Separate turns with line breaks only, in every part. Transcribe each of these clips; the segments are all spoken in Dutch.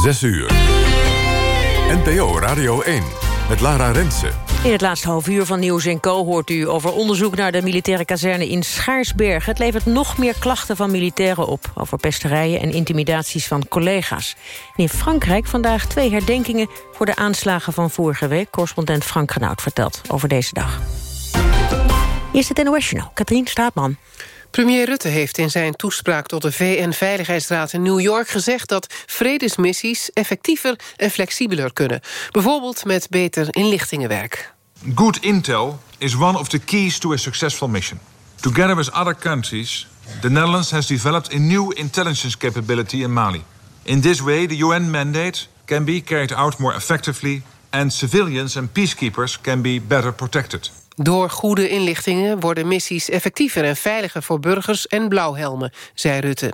6 uur. NPO Radio 1 met Lara Rensen.
In het laatste half uur van Nieuws Co hoort u over onderzoek naar de militaire kazerne in Schaarsberg. Het levert nog meer klachten van militairen op over pesterijen en intimidaties van collega's. in Frankrijk vandaag twee herdenkingen voor de aanslagen van vorige week. Correspondent Frank Genoud vertelt over deze dag. Eerst het NOS Journaal, Katrien Straatman.
Premier Rutte heeft in zijn toespraak tot de VN-veiligheidsraad in New York gezegd dat vredesmissies effectiever en flexibeler kunnen. Bijvoorbeeld met beter inlichtingenwerk.
Good intel is one of the keys to a successful mission. Together with other countries, the Netherlands has developed a new intelligence capability in Mali. In this way, the UN mandate can be carried out more effectively and civilians and peacekeepers can be better protected.
Door goede inlichtingen worden missies effectiever en veiliger voor burgers en blauwhelmen, zei Rutte.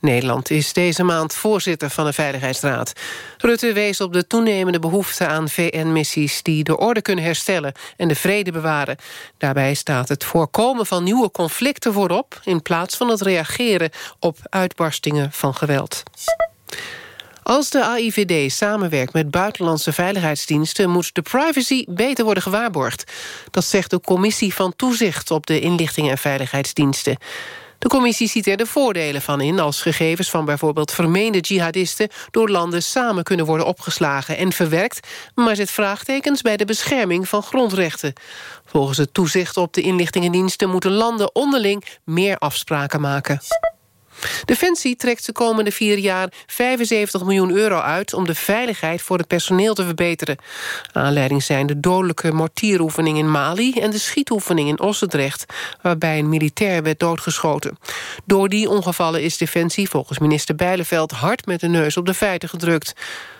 Nederland is deze maand voorzitter van de Veiligheidsraad. Rutte wees op de toenemende behoefte aan VN-missies die de orde kunnen herstellen en de vrede bewaren. Daarbij staat het voorkomen van nieuwe conflicten voorop in plaats van het reageren op uitbarstingen van geweld. Als de AIVD samenwerkt met buitenlandse veiligheidsdiensten... moet de privacy beter worden gewaarborgd. Dat zegt de Commissie van Toezicht op de Inlichtingen en Veiligheidsdiensten. De commissie ziet er de voordelen van in... als gegevens van bijvoorbeeld vermeende jihadisten... door landen samen kunnen worden opgeslagen en verwerkt... maar zet vraagtekens bij de bescherming van grondrechten. Volgens het toezicht op de inlichtingendiensten... moeten landen onderling meer afspraken maken. Defensie trekt de komende vier jaar 75 miljoen euro uit... om de veiligheid voor het personeel te verbeteren. Aanleiding zijn de dodelijke mortieroefening in Mali... en de schietoefening in Ossendrecht... waarbij een militair werd doodgeschoten. Door die ongevallen is Defensie volgens minister Bijleveld... hard met de neus op de feiten gedrukt.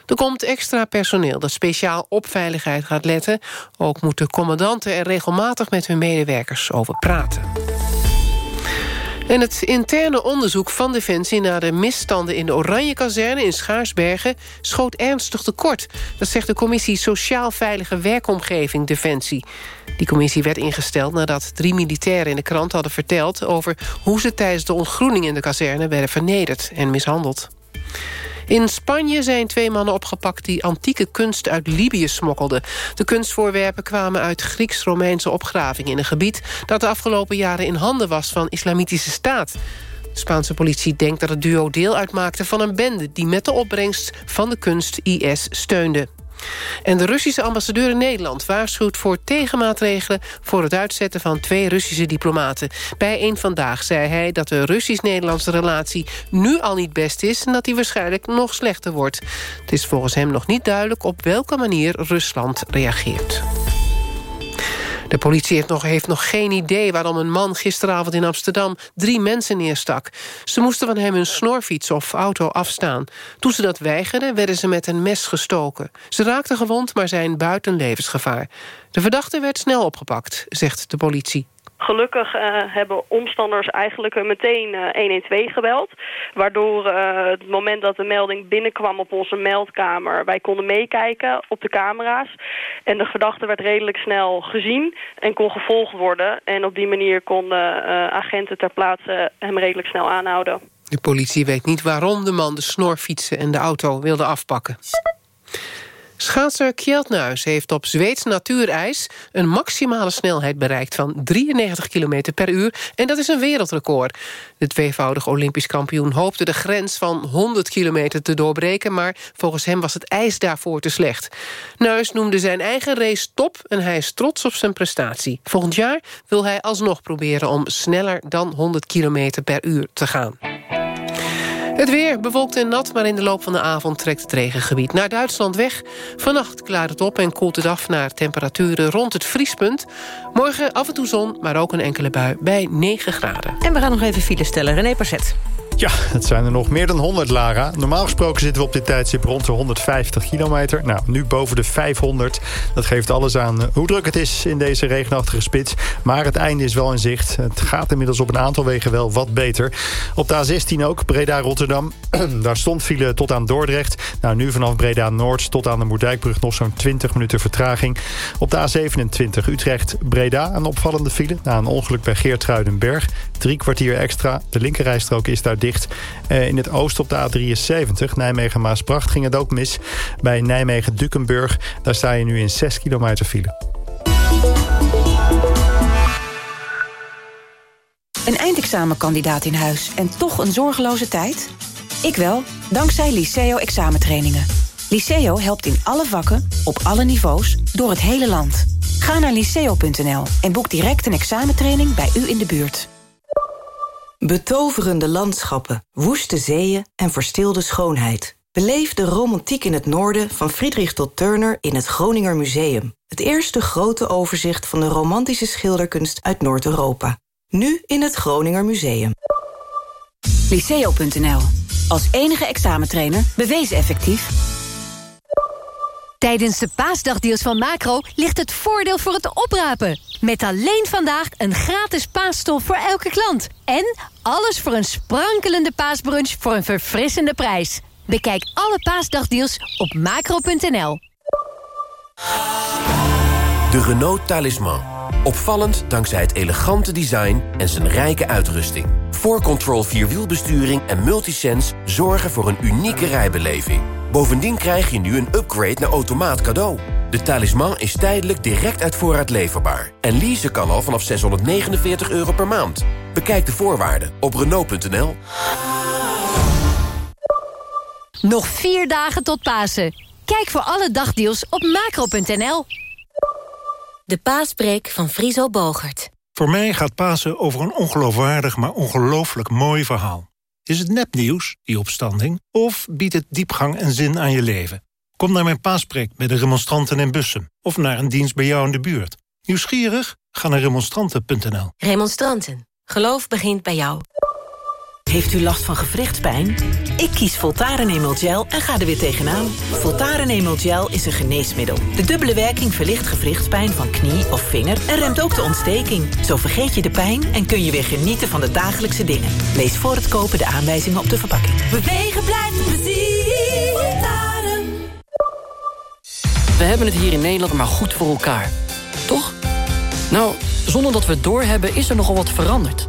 Er komt extra personeel dat speciaal op veiligheid gaat letten. Ook moeten commandanten er regelmatig met hun medewerkers over praten. En het interne onderzoek van Defensie naar de misstanden in de Oranje-kazerne in Schaarsbergen schoot ernstig tekort. Dat zegt de commissie Sociaal Veilige Werkomgeving Defensie. Die commissie werd ingesteld nadat drie militairen in de krant hadden verteld... over hoe ze tijdens de ontgroening in de kazerne werden vernederd en mishandeld. In Spanje zijn twee mannen opgepakt die antieke kunst uit Libië smokkelden. De kunstvoorwerpen kwamen uit Grieks-Romeinse opgravingen... in een gebied dat de afgelopen jaren in handen was van Islamitische Staat. De Spaanse politie denkt dat het duo deel uitmaakte van een bende... die met de opbrengst van de kunst IS steunde. En de Russische ambassadeur in Nederland waarschuwt voor tegenmaatregelen... voor het uitzetten van twee Russische diplomaten. Bij een Vandaag zei hij dat de Russisch-Nederlandse relatie... nu al niet best is en dat die waarschijnlijk nog slechter wordt. Het is volgens hem nog niet duidelijk op welke manier Rusland reageert. De politie heeft nog, heeft nog geen idee waarom een man gisteravond in Amsterdam drie mensen neerstak. Ze moesten van hem hun snorfiets of auto afstaan. Toen ze dat weigerden, werden ze met een mes gestoken. Ze raakten gewond, maar zijn buiten levensgevaar. De verdachte werd snel opgepakt, zegt de politie.
Gelukkig uh, hebben omstanders eigenlijk meteen uh, 112 gebeld. Waardoor uh, het moment dat de melding binnenkwam op onze meldkamer... wij konden meekijken op de camera's. En de verdachte werd redelijk snel gezien en kon gevolgd worden. En op die manier konden agenten ter plaatse hem redelijk snel aanhouden.
De politie weet niet waarom de man de snorfietsen en de auto wilde afpakken. Schaatser Kjeldnuis heeft op Zweeds natuurijs... een maximale snelheid bereikt van 93 km per uur. En dat is een wereldrecord. De tweevoudig Olympisch kampioen hoopte de grens van 100 kilometer te doorbreken... maar volgens hem was het ijs daarvoor te slecht. Nuis noemde zijn eigen race top en hij is trots op zijn prestatie. Volgend jaar wil hij alsnog proberen om sneller dan 100 km per uur te gaan. Het weer bewolkt en nat, maar in de loop van de avond trekt het regengebied naar Duitsland weg. Vannacht klaart het op en koelt het af naar temperaturen rond het vriespunt. Morgen af en toe zon, maar ook een enkele bui bij 9 graden.
En we gaan nog even file stellen. René Passet.
Ja, het zijn er nog meer dan 100, Lara. Normaal gesproken zitten we op dit tijdstip rond de 150 kilometer. Nou, nu boven de 500. Dat geeft alles aan eh, hoe druk het is in deze regenachtige spits. Maar het einde is wel in zicht. Het gaat inmiddels op een aantal wegen wel wat beter. Op de A16 ook, Breda-Rotterdam. Daar stond file tot aan Dordrecht. Nou, nu vanaf Breda-Noord tot aan de Moerdijkbrug nog zo'n 20 minuten vertraging. Op de A27 Utrecht-Breda een opvallende file. Na een ongeluk bij Geertruidenberg. Drie kwartier extra. De linkerrijstrook is daar dicht dicht. in het oosten op de A73, Nijmegen-Maasbracht, ging het ook mis. Bij Nijmegen-Dukenburg, daar sta je nu in 6 kilometer file.
Een eindexamenkandidaat in huis en toch een zorgeloze tijd? Ik wel, dankzij Liceo examentrainingen. Liceo helpt in alle vakken, op alle niveaus, door het hele land. Ga naar liceo.nl en boek direct een examentraining bij u in de buurt. Betoverende landschappen, woeste zeeën en verstilde schoonheid. Beleef de romantiek in het noorden van Friedrich tot Turner in het Groninger Museum. Het eerste grote overzicht van de romantische schilderkunst uit Noord-Europa. Nu in het Groninger Museum. Liceo.nl. Als enige examentrainer bewezen effectief.
Tijdens de paasdagdeals van Macro ligt het voordeel voor het oprapen. Met alleen vandaag een gratis paasstof voor elke klant. En alles voor een sprankelende paasbrunch voor een verfrissende prijs. Bekijk alle paasdagdeals op macro.nl.
De Renault Talisman. Opvallend dankzij het elegante design en zijn rijke uitrusting. 4Control Vierwielbesturing en Multisense zorgen voor een unieke rijbeleving. Bovendien krijg je nu een upgrade naar automaat cadeau. De talisman is tijdelijk direct uit voorraad leverbaar. En leasen kan al vanaf 649 euro per maand. Bekijk de voorwaarden op Renault.nl.
Nog vier dagen tot Pasen. Kijk voor alle dagdeals op macro.nl.
De paaspreek van Friso Bogert.
Voor mij gaat Pasen over een ongeloofwaardig, maar ongelooflijk mooi verhaal. Is het nepnieuws, die opstanding, of biedt het diepgang en zin aan je leven? Kom naar mijn paaspreek bij de remonstranten in Bussum... of naar een dienst bij jou in de buurt. Nieuwsgierig? Ga naar remonstranten.nl.
Remonstranten. Geloof begint bij jou.
Heeft u last van gewrichtspijn? Ik kies Voltaren Emel Gel en ga er weer tegenaan. Voltaren Emel Gel is een geneesmiddel. De dubbele werking verlicht gewrichtspijn van knie of vinger... en remt ook de ontsteking. Zo vergeet je de pijn en kun je weer genieten van de dagelijkse dingen. Lees voor het kopen de aanwijzingen op de verpakking.
Bewegen blijft plezier. Voltaren.
We hebben het hier in Nederland maar goed voor elkaar. Toch? Nou, zonder dat we het doorhebben is er nogal wat veranderd...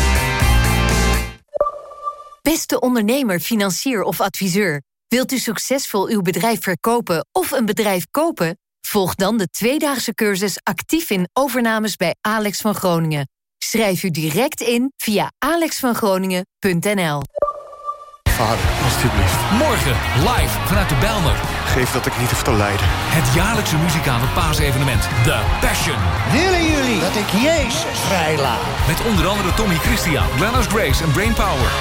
Beste ondernemer, financier of adviseur. Wilt u succesvol uw bedrijf verkopen of een bedrijf kopen? Volg dan de tweedaagse cursus actief in overnames bij Alex van Groningen. Schrijf u direct in via alexvangroningen.nl.
Vader, alstublieft.
Morgen, live vanuit de Belmer.
Geef dat ik niet hoef te lijden.
Het jaarlijkse muzikale paasevenement The Passion.
Willen jullie dat ik Jezus vrijlaat?
Met onder andere Tommy Christian, Glennis Grace en Brainpower.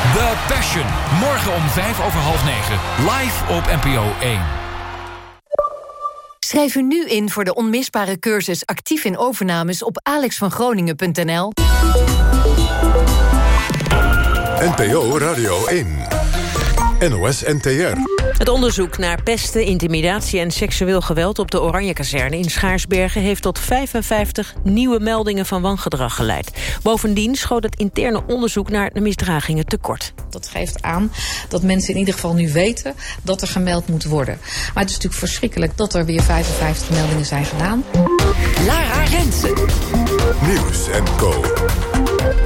The Passion. Morgen om vijf over half negen. Live op NPO 1.
Schrijf u nu in voor de onmisbare cursus actief in overnames op alexvangroningen.nl.
NPO Radio 1. NOS NTR.
Het onderzoek naar pesten, intimidatie en seksueel geweld... op de Oranjekazerne in Schaarsbergen... heeft tot 55 nieuwe meldingen van wangedrag geleid. Bovendien schoot het interne onderzoek naar de misdragingen tekort.
Dat geeft aan dat mensen in ieder geval nu weten... dat er gemeld moet worden. Maar het is natuurlijk verschrikkelijk dat er weer 55 meldingen zijn gedaan.
Lara Rensen.
Nieuws en Co.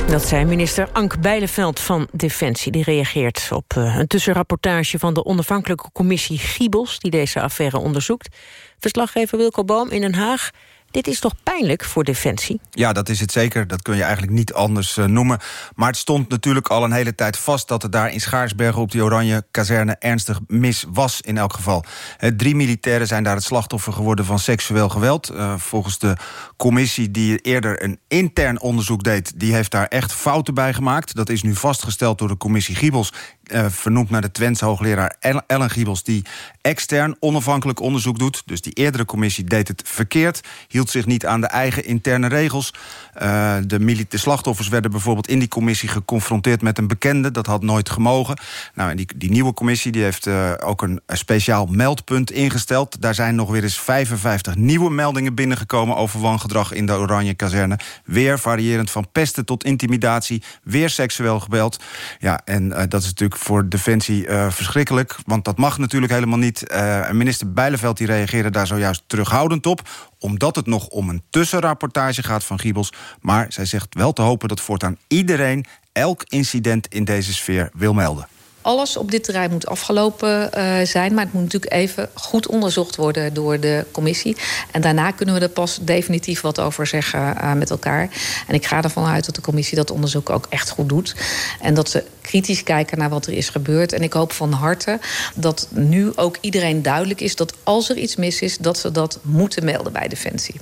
Dat zei minister Ank Bijleveld van Defensie. Die reageert op uh, een tussenrapportage van de onafhankelijke commissie Giebels... die deze affaire onderzoekt. Verslaggever Wilco Boom in Den Haag. Dit is toch pijnlijk voor Defensie?
Ja, dat is het zeker. Dat kun je eigenlijk niet anders uh, noemen. Maar het stond natuurlijk al een hele tijd vast... dat er daar in Schaarsbergen op die oranje kazerne ernstig mis was in elk geval. Uh, drie militairen zijn daar het slachtoffer geworden van seksueel geweld. Uh, volgens de commissie die eerder een intern onderzoek deed... die heeft daar echt fouten bij gemaakt. Dat is nu vastgesteld door de commissie Giebels uh, vernoemd naar de Twentse hoogleraar Ellen Giebels... die extern onafhankelijk onderzoek doet. Dus die eerdere commissie deed het verkeerd. Hield zich niet aan de eigen interne regels. Uh, de, slachtoffers werden bijvoorbeeld in die commissie geconfronteerd met een bekende. Dat had nooit gemogen. Nou, en die, die nieuwe commissie die heeft uh, ook een, speciaal meldpunt ingesteld. Daar zijn nog weer eens 55 nieuwe meldingen binnengekomen... over wangedrag in de Oranje Kazerne. Weer variërend van pesten tot intimidatie. Weer seksueel geweld. Ja, en dat is natuurlijk voor Defensie verschrikkelijk. Want dat mag natuurlijk helemaal niet niet. Uh, minister Bijleveld die reageerde daar zojuist terughoudend op omdat het nog om een tussenrapportage gaat van Giebels. Maar zij zegt wel te hopen dat voortaan iedereen elk incident in deze sfeer wil melden
alles op dit terrein moet afgelopen uh, zijn. Maar het moet natuurlijk even goed onderzocht worden door de commissie. En daarna kunnen we er pas definitief wat over zeggen uh, met elkaar. En ik ga ervan uit dat de commissie dat onderzoek ook echt goed doet. En dat ze kritisch kijken naar wat er is gebeurd. En ik hoop van harte dat nu ook iedereen duidelijk is... dat als er iets mis is, dat ze dat moeten melden bij Defensie.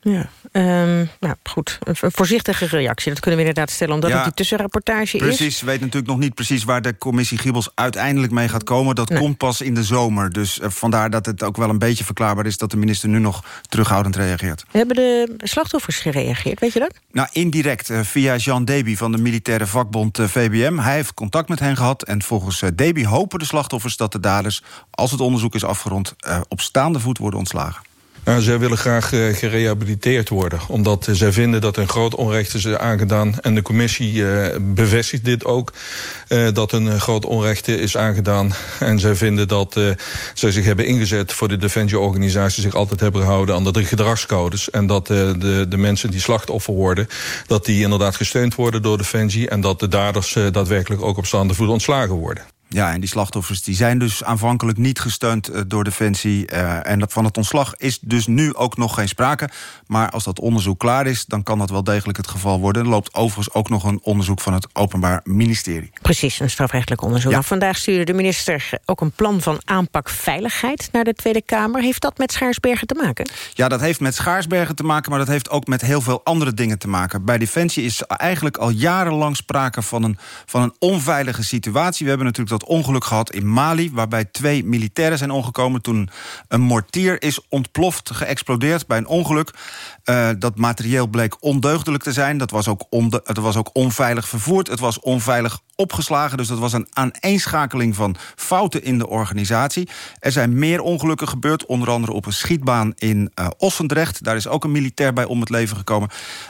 Ja, um, nou goed. Een voorzichtige reactie, dat kunnen we inderdaad stellen... omdat ja, het die tussenrapportage
precies, is. Precies, we weten natuurlijk nog niet precies... waar de commissie Giebels uiteindelijk mee gaat komen. Dat nee. komt pas in de zomer. Dus uh, vandaar dat het ook wel een beetje verklaarbaar is... dat de minister nu nog terughoudend reageert.
Hebben de slachtoffers gereageerd, weet je dat?
Nou, indirect, uh, via Jean Deby van de militaire vakbond uh, VBM. Hij heeft contact met hen gehad. En volgens Deby hopen de slachtoffers dat de daders... als het onderzoek is afgerond, op staande voet worden ontslagen.
Nou, zij willen graag uh, gerehabiliteerd worden. Omdat uh, zij vinden dat een groot onrecht is aangedaan. En de commissie uh, bevestigt dit ook. dat een groot onrecht is aangedaan. En zij vinden dat zij zich hebben ingezet voor de Defensieorganisatie... zich altijd hebben gehouden aan de gedragscodes. En dat de, de mensen die slachtoffer worden... dat die inderdaad gesteund worden door Defensie. En dat de daders daadwerkelijk ook op staande voet ontslagen worden.
Ja, en die slachtoffers die zijn dus aanvankelijk niet gesteund uh, door Defensie. Uh, en van het ontslag is dus nu ook nog geen sprake. Maar als dat onderzoek klaar is, dan kan dat wel degelijk het geval worden. Er loopt overigens ook nog een onderzoek van het Openbaar Ministerie.
Precies, een strafrechtelijk onderzoek. Ja. Nou, vandaag stuurde de minister ook een plan van aanpak veiligheid naar de Tweede Kamer. Heeft dat met Schaarsbergen te maken?
Ja, dat heeft met Schaarsbergen te maken, maar dat heeft ook met heel veel andere dingen te maken. Bij Defensie is eigenlijk al jarenlang sprake van een, van een onveilige situatie. We hebben natuurlijk dat ongeluk gehad in Mali... waarbij twee militairen zijn omgekomen toen een mortier is ontploft, geëxplodeerd bij een ongeluk. Uh, dat materieel bleek ondeugdelijk te zijn. Dat was, ook het was ook onveilig vervoerd. Het was onveilig opgeslagen. Dus dat was een aaneenschakeling van fouten in de organisatie. Er zijn meer ongelukken gebeurd. Onder andere op een schietbaan in uh, Ossendrecht. Daar is ook een militair bij om het leven gekomen.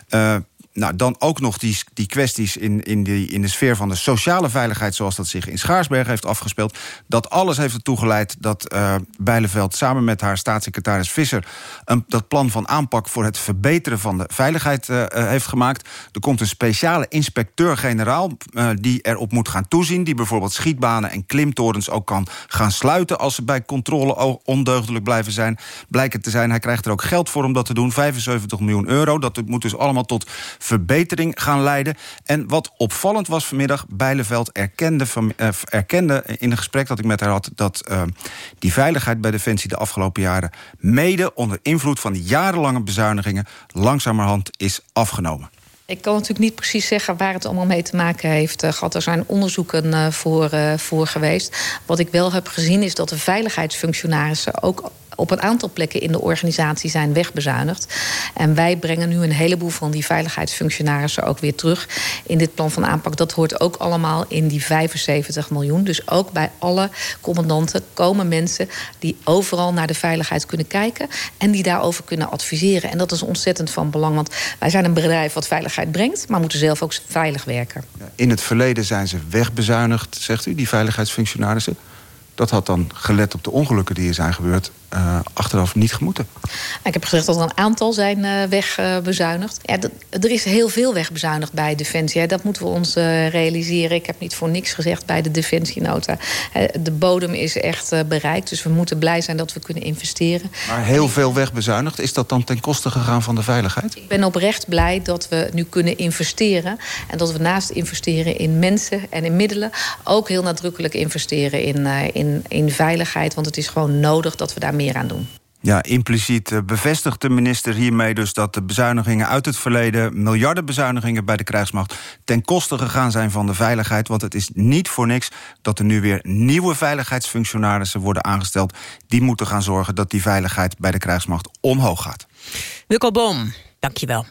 Uh, nou, dan ook nog die, die kwesties in, in, die, in de sfeer van de sociale veiligheid... zoals dat zich in Schaarsberg heeft afgespeeld. Dat alles heeft ertoe geleid dat uh, Bijleveld samen met haar staatssecretaris Visser... Een, dat plan van aanpak voor het verbeteren van de veiligheid uh, heeft gemaakt. Er komt een speciale inspecteur-generaal uh, die erop moet gaan toezien... die bijvoorbeeld schietbanen en klimtorens ook kan gaan sluiten... als ze bij controle ondeugdelijk blijven zijn, blijken te zijn. Hij krijgt er ook geld voor om dat te doen, 75 miljoen euro. Dat moet dus allemaal tot verbetering gaan leiden. En wat opvallend was vanmiddag, Bijleveld erkende, uh, erkende in een gesprek dat ik met haar had... dat uh, die veiligheid bij Defensie de afgelopen jaren... mede onder invloed van jarenlange bezuinigingen... langzamerhand is afgenomen.
Ik kan natuurlijk niet precies zeggen waar het allemaal mee te maken heeft uh, gehad. Er zijn onderzoeken voor, voor geweest. Wat ik wel heb gezien is dat de veiligheidsfunctionarissen ook op een aantal plekken in de organisatie zijn wegbezuinigd. En wij brengen nu een heleboel van die veiligheidsfunctionarissen ook weer terug in dit plan van aanpak. Dat hoort ook allemaal in die 75 miljoen. Dus ook bij alle commandanten komen mensen die overal naar de veiligheid kunnen kijken en die daarover kunnen adviseren. En dat is ontzettend van belang, want wij zijn een bedrijf wat veiligheid brengt, maar moeten zelf ook veilig werken.
In het verleden zijn ze wegbezuinigd, zegt u, die veiligheidsfunctionarissen. Dat had dan gelet op de ongelukken die er zijn gebeurd uh, achteraf niet gemoeten.
Ik heb gezegd dat er een aantal zijn uh, wegbezuinigd. Ja, er is heel veel wegbezuinigd bij Defensie. Hè. Dat moeten we ons uh, realiseren. Ik heb niet voor niks gezegd bij de Defensienota. de bodem is echt bereikt. Dus we moeten blij zijn dat we kunnen investeren.
Maar heel veel wegbezuinigd. Is dat dan ten koste gegaan van de veiligheid?
Ik ben oprecht blij dat we nu kunnen investeren. En dat we naast investeren in mensen en in middelen... ook heel nadrukkelijk investeren in, in, in veiligheid. Want het is gewoon nodig dat we daar meer aan doen.
Ja, impliciet eh, bevestigt de minister hiermee dus dat de bezuinigingen uit het verleden, miljarden bezuinigingen bij de krijgsmacht, ten koste gegaan zijn van de veiligheid. Want het is niet voor niks dat er nu weer nieuwe veiligheidsfunctionarissen worden aangesteld. Die moeten gaan zorgen dat die veiligheid bij de krijgsmacht omhoog gaat.
Wilco Boom, dankjewel.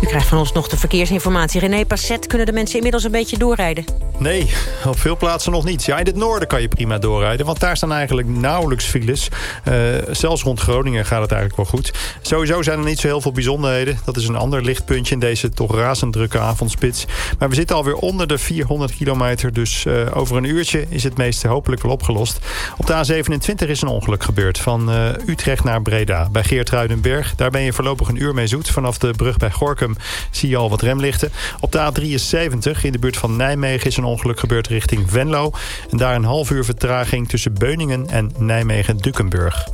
U krijgt van ons nog de verkeersinformatie. René Passet, kunnen de mensen inmiddels een beetje doorrijden?
Nee, op veel plaatsen nog niet. Ja, in het noorden kan je prima doorrijden, want daar staan eigenlijk nauwelijks files. Uh, zelfs rond Groningen gaat het eigenlijk wel goed. Sowieso zijn er niet zo heel veel bijzonderheden. Dat is een ander lichtpuntje in deze toch razend drukke avondspits. Maar we zitten alweer onder de 400 kilometer, dus uh, over een uurtje is het meeste hopelijk wel opgelost. Op de A27 is een ongeluk gebeurd, van uh, Utrecht naar Breda, bij Geertruidenberg. Daar ben je voorlopig een uur mee zoet. Vanaf de brug bij Gorkum zie je al wat remlichten. Op de A73 in de buurt van Nijmegen is een ongeluk gebeurd richting Venlo. En daar een half uur vertraging tussen Beuningen en Nijmegen-Dukenburg.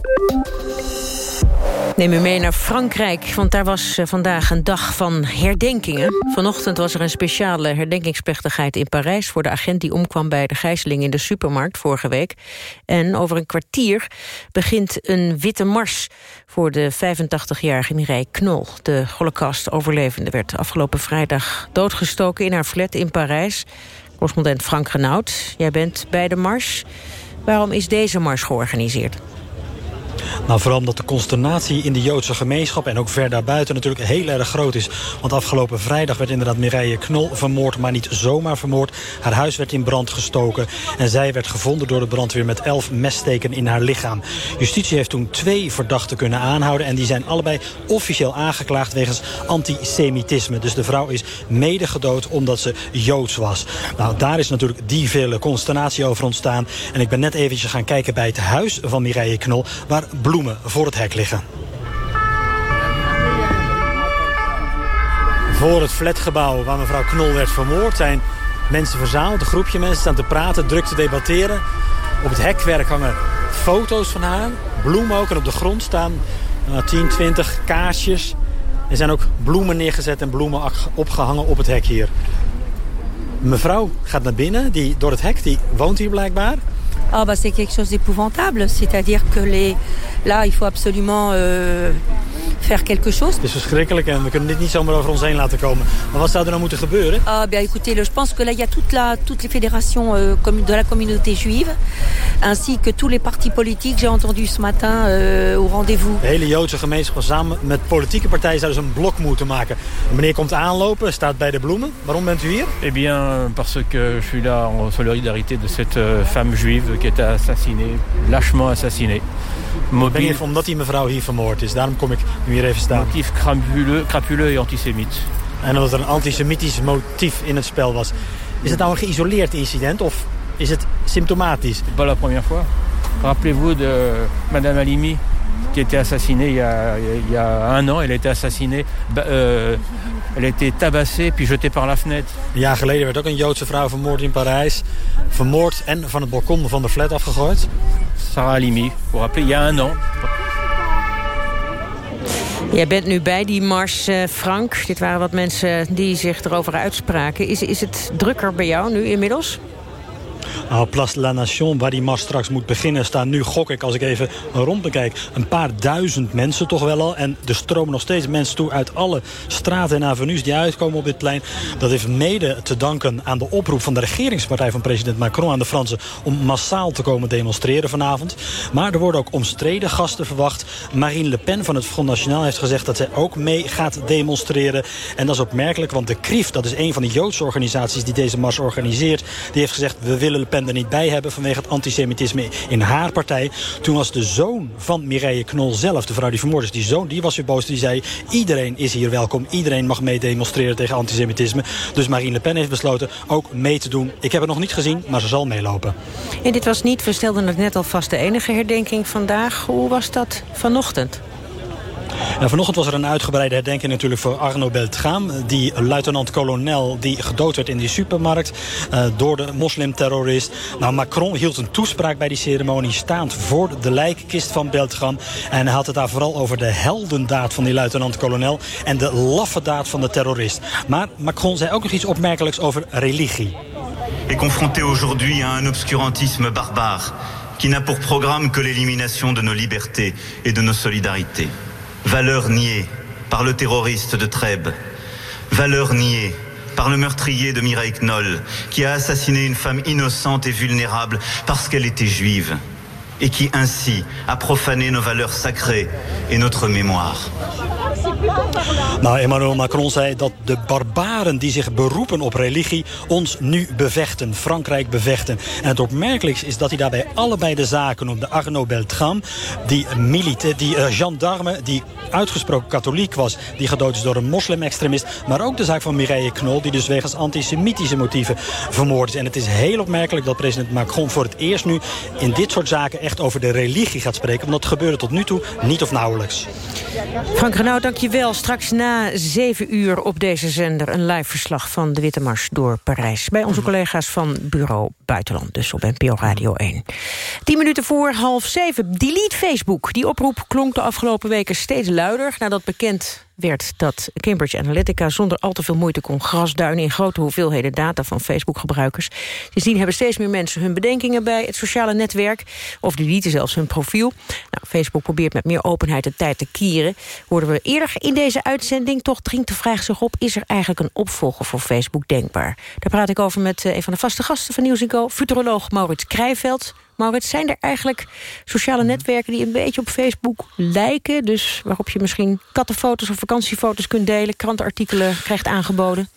Neem u mee naar Frankrijk, want daar was eh, vandaag een dag van herdenkingen. Vanochtend was er een speciale herdenkingsplechtigheid in Parijs... voor de agent die omkwam bij de gijzeling in de supermarkt vorige week. En over een kwartier begint een witte mars... voor de 85-jarige Mireille Knol. De holocaust-overlevende werd afgelopen vrijdag doodgestoken... in haar flat in Parijs. Correspondent Frank Renaud, jij bent bij de mars. Waarom is deze mars georganiseerd?
Nou, vooral omdat de consternatie in de Joodse gemeenschap... en ook ver daarbuiten natuurlijk heel erg groot is. Want afgelopen vrijdag werd inderdaad Mireille Knol vermoord... maar niet zomaar vermoord. Haar huis werd in brand gestoken. En zij werd gevonden door de brandweer met elf messteken in haar lichaam. Justitie heeft toen twee verdachten kunnen aanhouden... en die zijn allebei officieel aangeklaagd wegens antisemitisme. Dus de vrouw is mede gedood omdat ze Joods was. Nou, daar is natuurlijk die vele consternatie over ontstaan. En ik ben net eventjes gaan kijken bij het huis van Mireille Knol... waar bloemen voor het hek liggen. Voor het flatgebouw waar mevrouw Knol werd vermoord... zijn mensen verzameld, een groepje mensen staan te praten, druk te debatteren. Op het hekwerk hangen foto's van haar, bloemen ook. En op de grond staan nou, 10, 20 kaarsjes. Er zijn ook bloemen neergezet en bloemen opgehangen op het hek hier. Mevrouw gaat naar binnen, die, door het hek, die woont hier blijkbaar.
Ah bah c'est quelque chose d'épouvantable, c'est-à-dire que les là il faut absolument euh, faire quelque chose.
Het is verschrikkelijk en we kunnen dit niet zomaar over ons heen laten komen. Maar wat zou er nou moeten gebeuren?
Ah bien écoutez, je pense que là il y a toute la toutes les fédérations euh, de la communauté juive ainsi que tous les partis politiques, j'ai entendu ce matin euh, au rendez-vous.
De hele Joodse gemeenschap samen met politieke partijen zouden ze een blok moeten maken. De meneer komt aanlopen, staat bij de bloemen. Waarom bent u hier?
Eh bien parce que je suis là en solidarité de cette euh, femme juive qui était assassinée, lâchement assassinée.
Mobile. Ben omdat die mevrouw hier vermoord is. Daarom kom ik hier even staan.
Motief crapuleux, crapuleux et antisémite.
En omdat er een antisemitisch motief in het spel was. Is het nou een geïsoleerd incident of is het symptomatisch?
Pas la première fois. Rappelez-vous de Madame Alimi qui a été assassinée il y a, il y a un an. Elle a été assassinée, euh, elle a été tabassée puis jetée par la fenêtre.
Een jaar geleden werd ook een Joodse vrouw vermoord in Parijs. Vermoord en van het balkon van de flat afgegooid.
Sarah Halimi, voor rappeler, il y a un an.
Jij bent nu bij die mars, uh, Frank. Dit waren wat mensen die zich erover uitspraken. Is, is het drukker bij jou nu inmiddels?
Nou, Place la Nation, waar die mars straks moet beginnen... staan nu, gok ik, als ik even rond bekijk... een paar duizend mensen toch wel al. En er stromen nog steeds mensen toe uit alle straten en avenues... die uitkomen op dit plein. Dat heeft mede te danken aan de oproep van de regeringspartij... van president Macron aan de Fransen... om massaal te komen demonstreren vanavond. Maar er worden ook omstreden gasten verwacht. Marine Le Pen van het Front National heeft gezegd... dat zij ook mee gaat demonstreren. En dat is opmerkelijk, want de CRIF... dat is een van de Joodse organisaties die deze mars organiseert... die heeft gezegd, we willen Le Pen er niet bij hebben... vanwege het antisemitisme in haar partij. Toen was de zoon van Mireille Knol zelf, de vrouw die vermoord is... die zoon die was weer boos, die zei... iedereen is hier welkom, iedereen mag mee demonstreren tegen antisemitisme. Dus Marine Le Pen heeft besloten ook mee te doen. Ik heb het nog niet gezien, maar ze zal meelopen.
En dit was niet, we stelden het net al vast, de enige herdenking vandaag. Hoe was dat vanochtend?
Nou, vanochtend was er een uitgebreide herdenking natuurlijk voor Arno Beltram. Die luitenant-kolonel die gedood werd in die supermarkt uh, door de moslimterrorist. Nou, Macron hield een toespraak bij die ceremonie staand voor de lijkkist van Beltram. En hij had het daar vooral over de heldendaad van die luitenant-kolonel en de laffe daad van de terrorist. Maar Macron zei ook nog iets opmerkelijks over religie.
Est confronté aujourd'hui à un obscurantisme barbare
qui n'a pour programme que l'élimination de nos libertés et de nos solidarités. Valeurs niées par le terroriste de Trèbes. Valeurs niées par le meurtrier de Mireille Knoll, qui a assassiné une femme innocente et vulnérable parce qu'elle était juive, et qui ainsi a profané nos valeurs sacrées et notre mémoire.
Nou, Emmanuel Macron zei dat de barbaren die zich beroepen op religie ons nu bevechten, Frankrijk bevechten. En het opmerkelijkste is dat hij daarbij allebei de zaken noemde. Arnaud Beltrame, die, milite, die uh, gendarme, die uitgesproken katholiek was, die gedood is door een moslimextremist. Maar ook de zaak van Mireille Knol, die dus wegens antisemitische motieven vermoord is. En het is heel opmerkelijk dat president Macron voor het eerst nu in dit soort zaken echt over de religie gaat spreken. Want dat gebeurde tot nu toe niet of nauwelijks.
Frank Renaud, dank je wel. Straks na zeven uur op deze zender een live verslag van de Witte Mars door Parijs. Bij onze collega's van Bureau Buitenland, dus op NPO Radio 1. Tien minuten voor half zeven. Delete Facebook. Die oproep klonk de afgelopen weken steeds luider... nadat bekend werd dat Cambridge Analytica zonder al te veel moeite kon grasduinen in grote hoeveelheden data van Facebook-gebruikers. Sindsdien hebben steeds meer mensen hun bedenkingen bij het sociale netwerk of deleten zelfs hun profiel. Nou, Facebook probeert met meer openheid de tijd te kieren. Hoorden we eerder in deze uitzending, toch dringt de vraag zich op, is er eigenlijk een opvolger voor Facebook denkbaar? Daar praat ik over met een van de vaste gasten van Nieuws Co, futuroloog Maurits Krijveld. Maurits, zijn er eigenlijk sociale netwerken die een beetje op Facebook lijken? Dus waarop je misschien kattenfoto's of vakantiefoto's kunt delen... krantenartikelen krijgt aangeboden?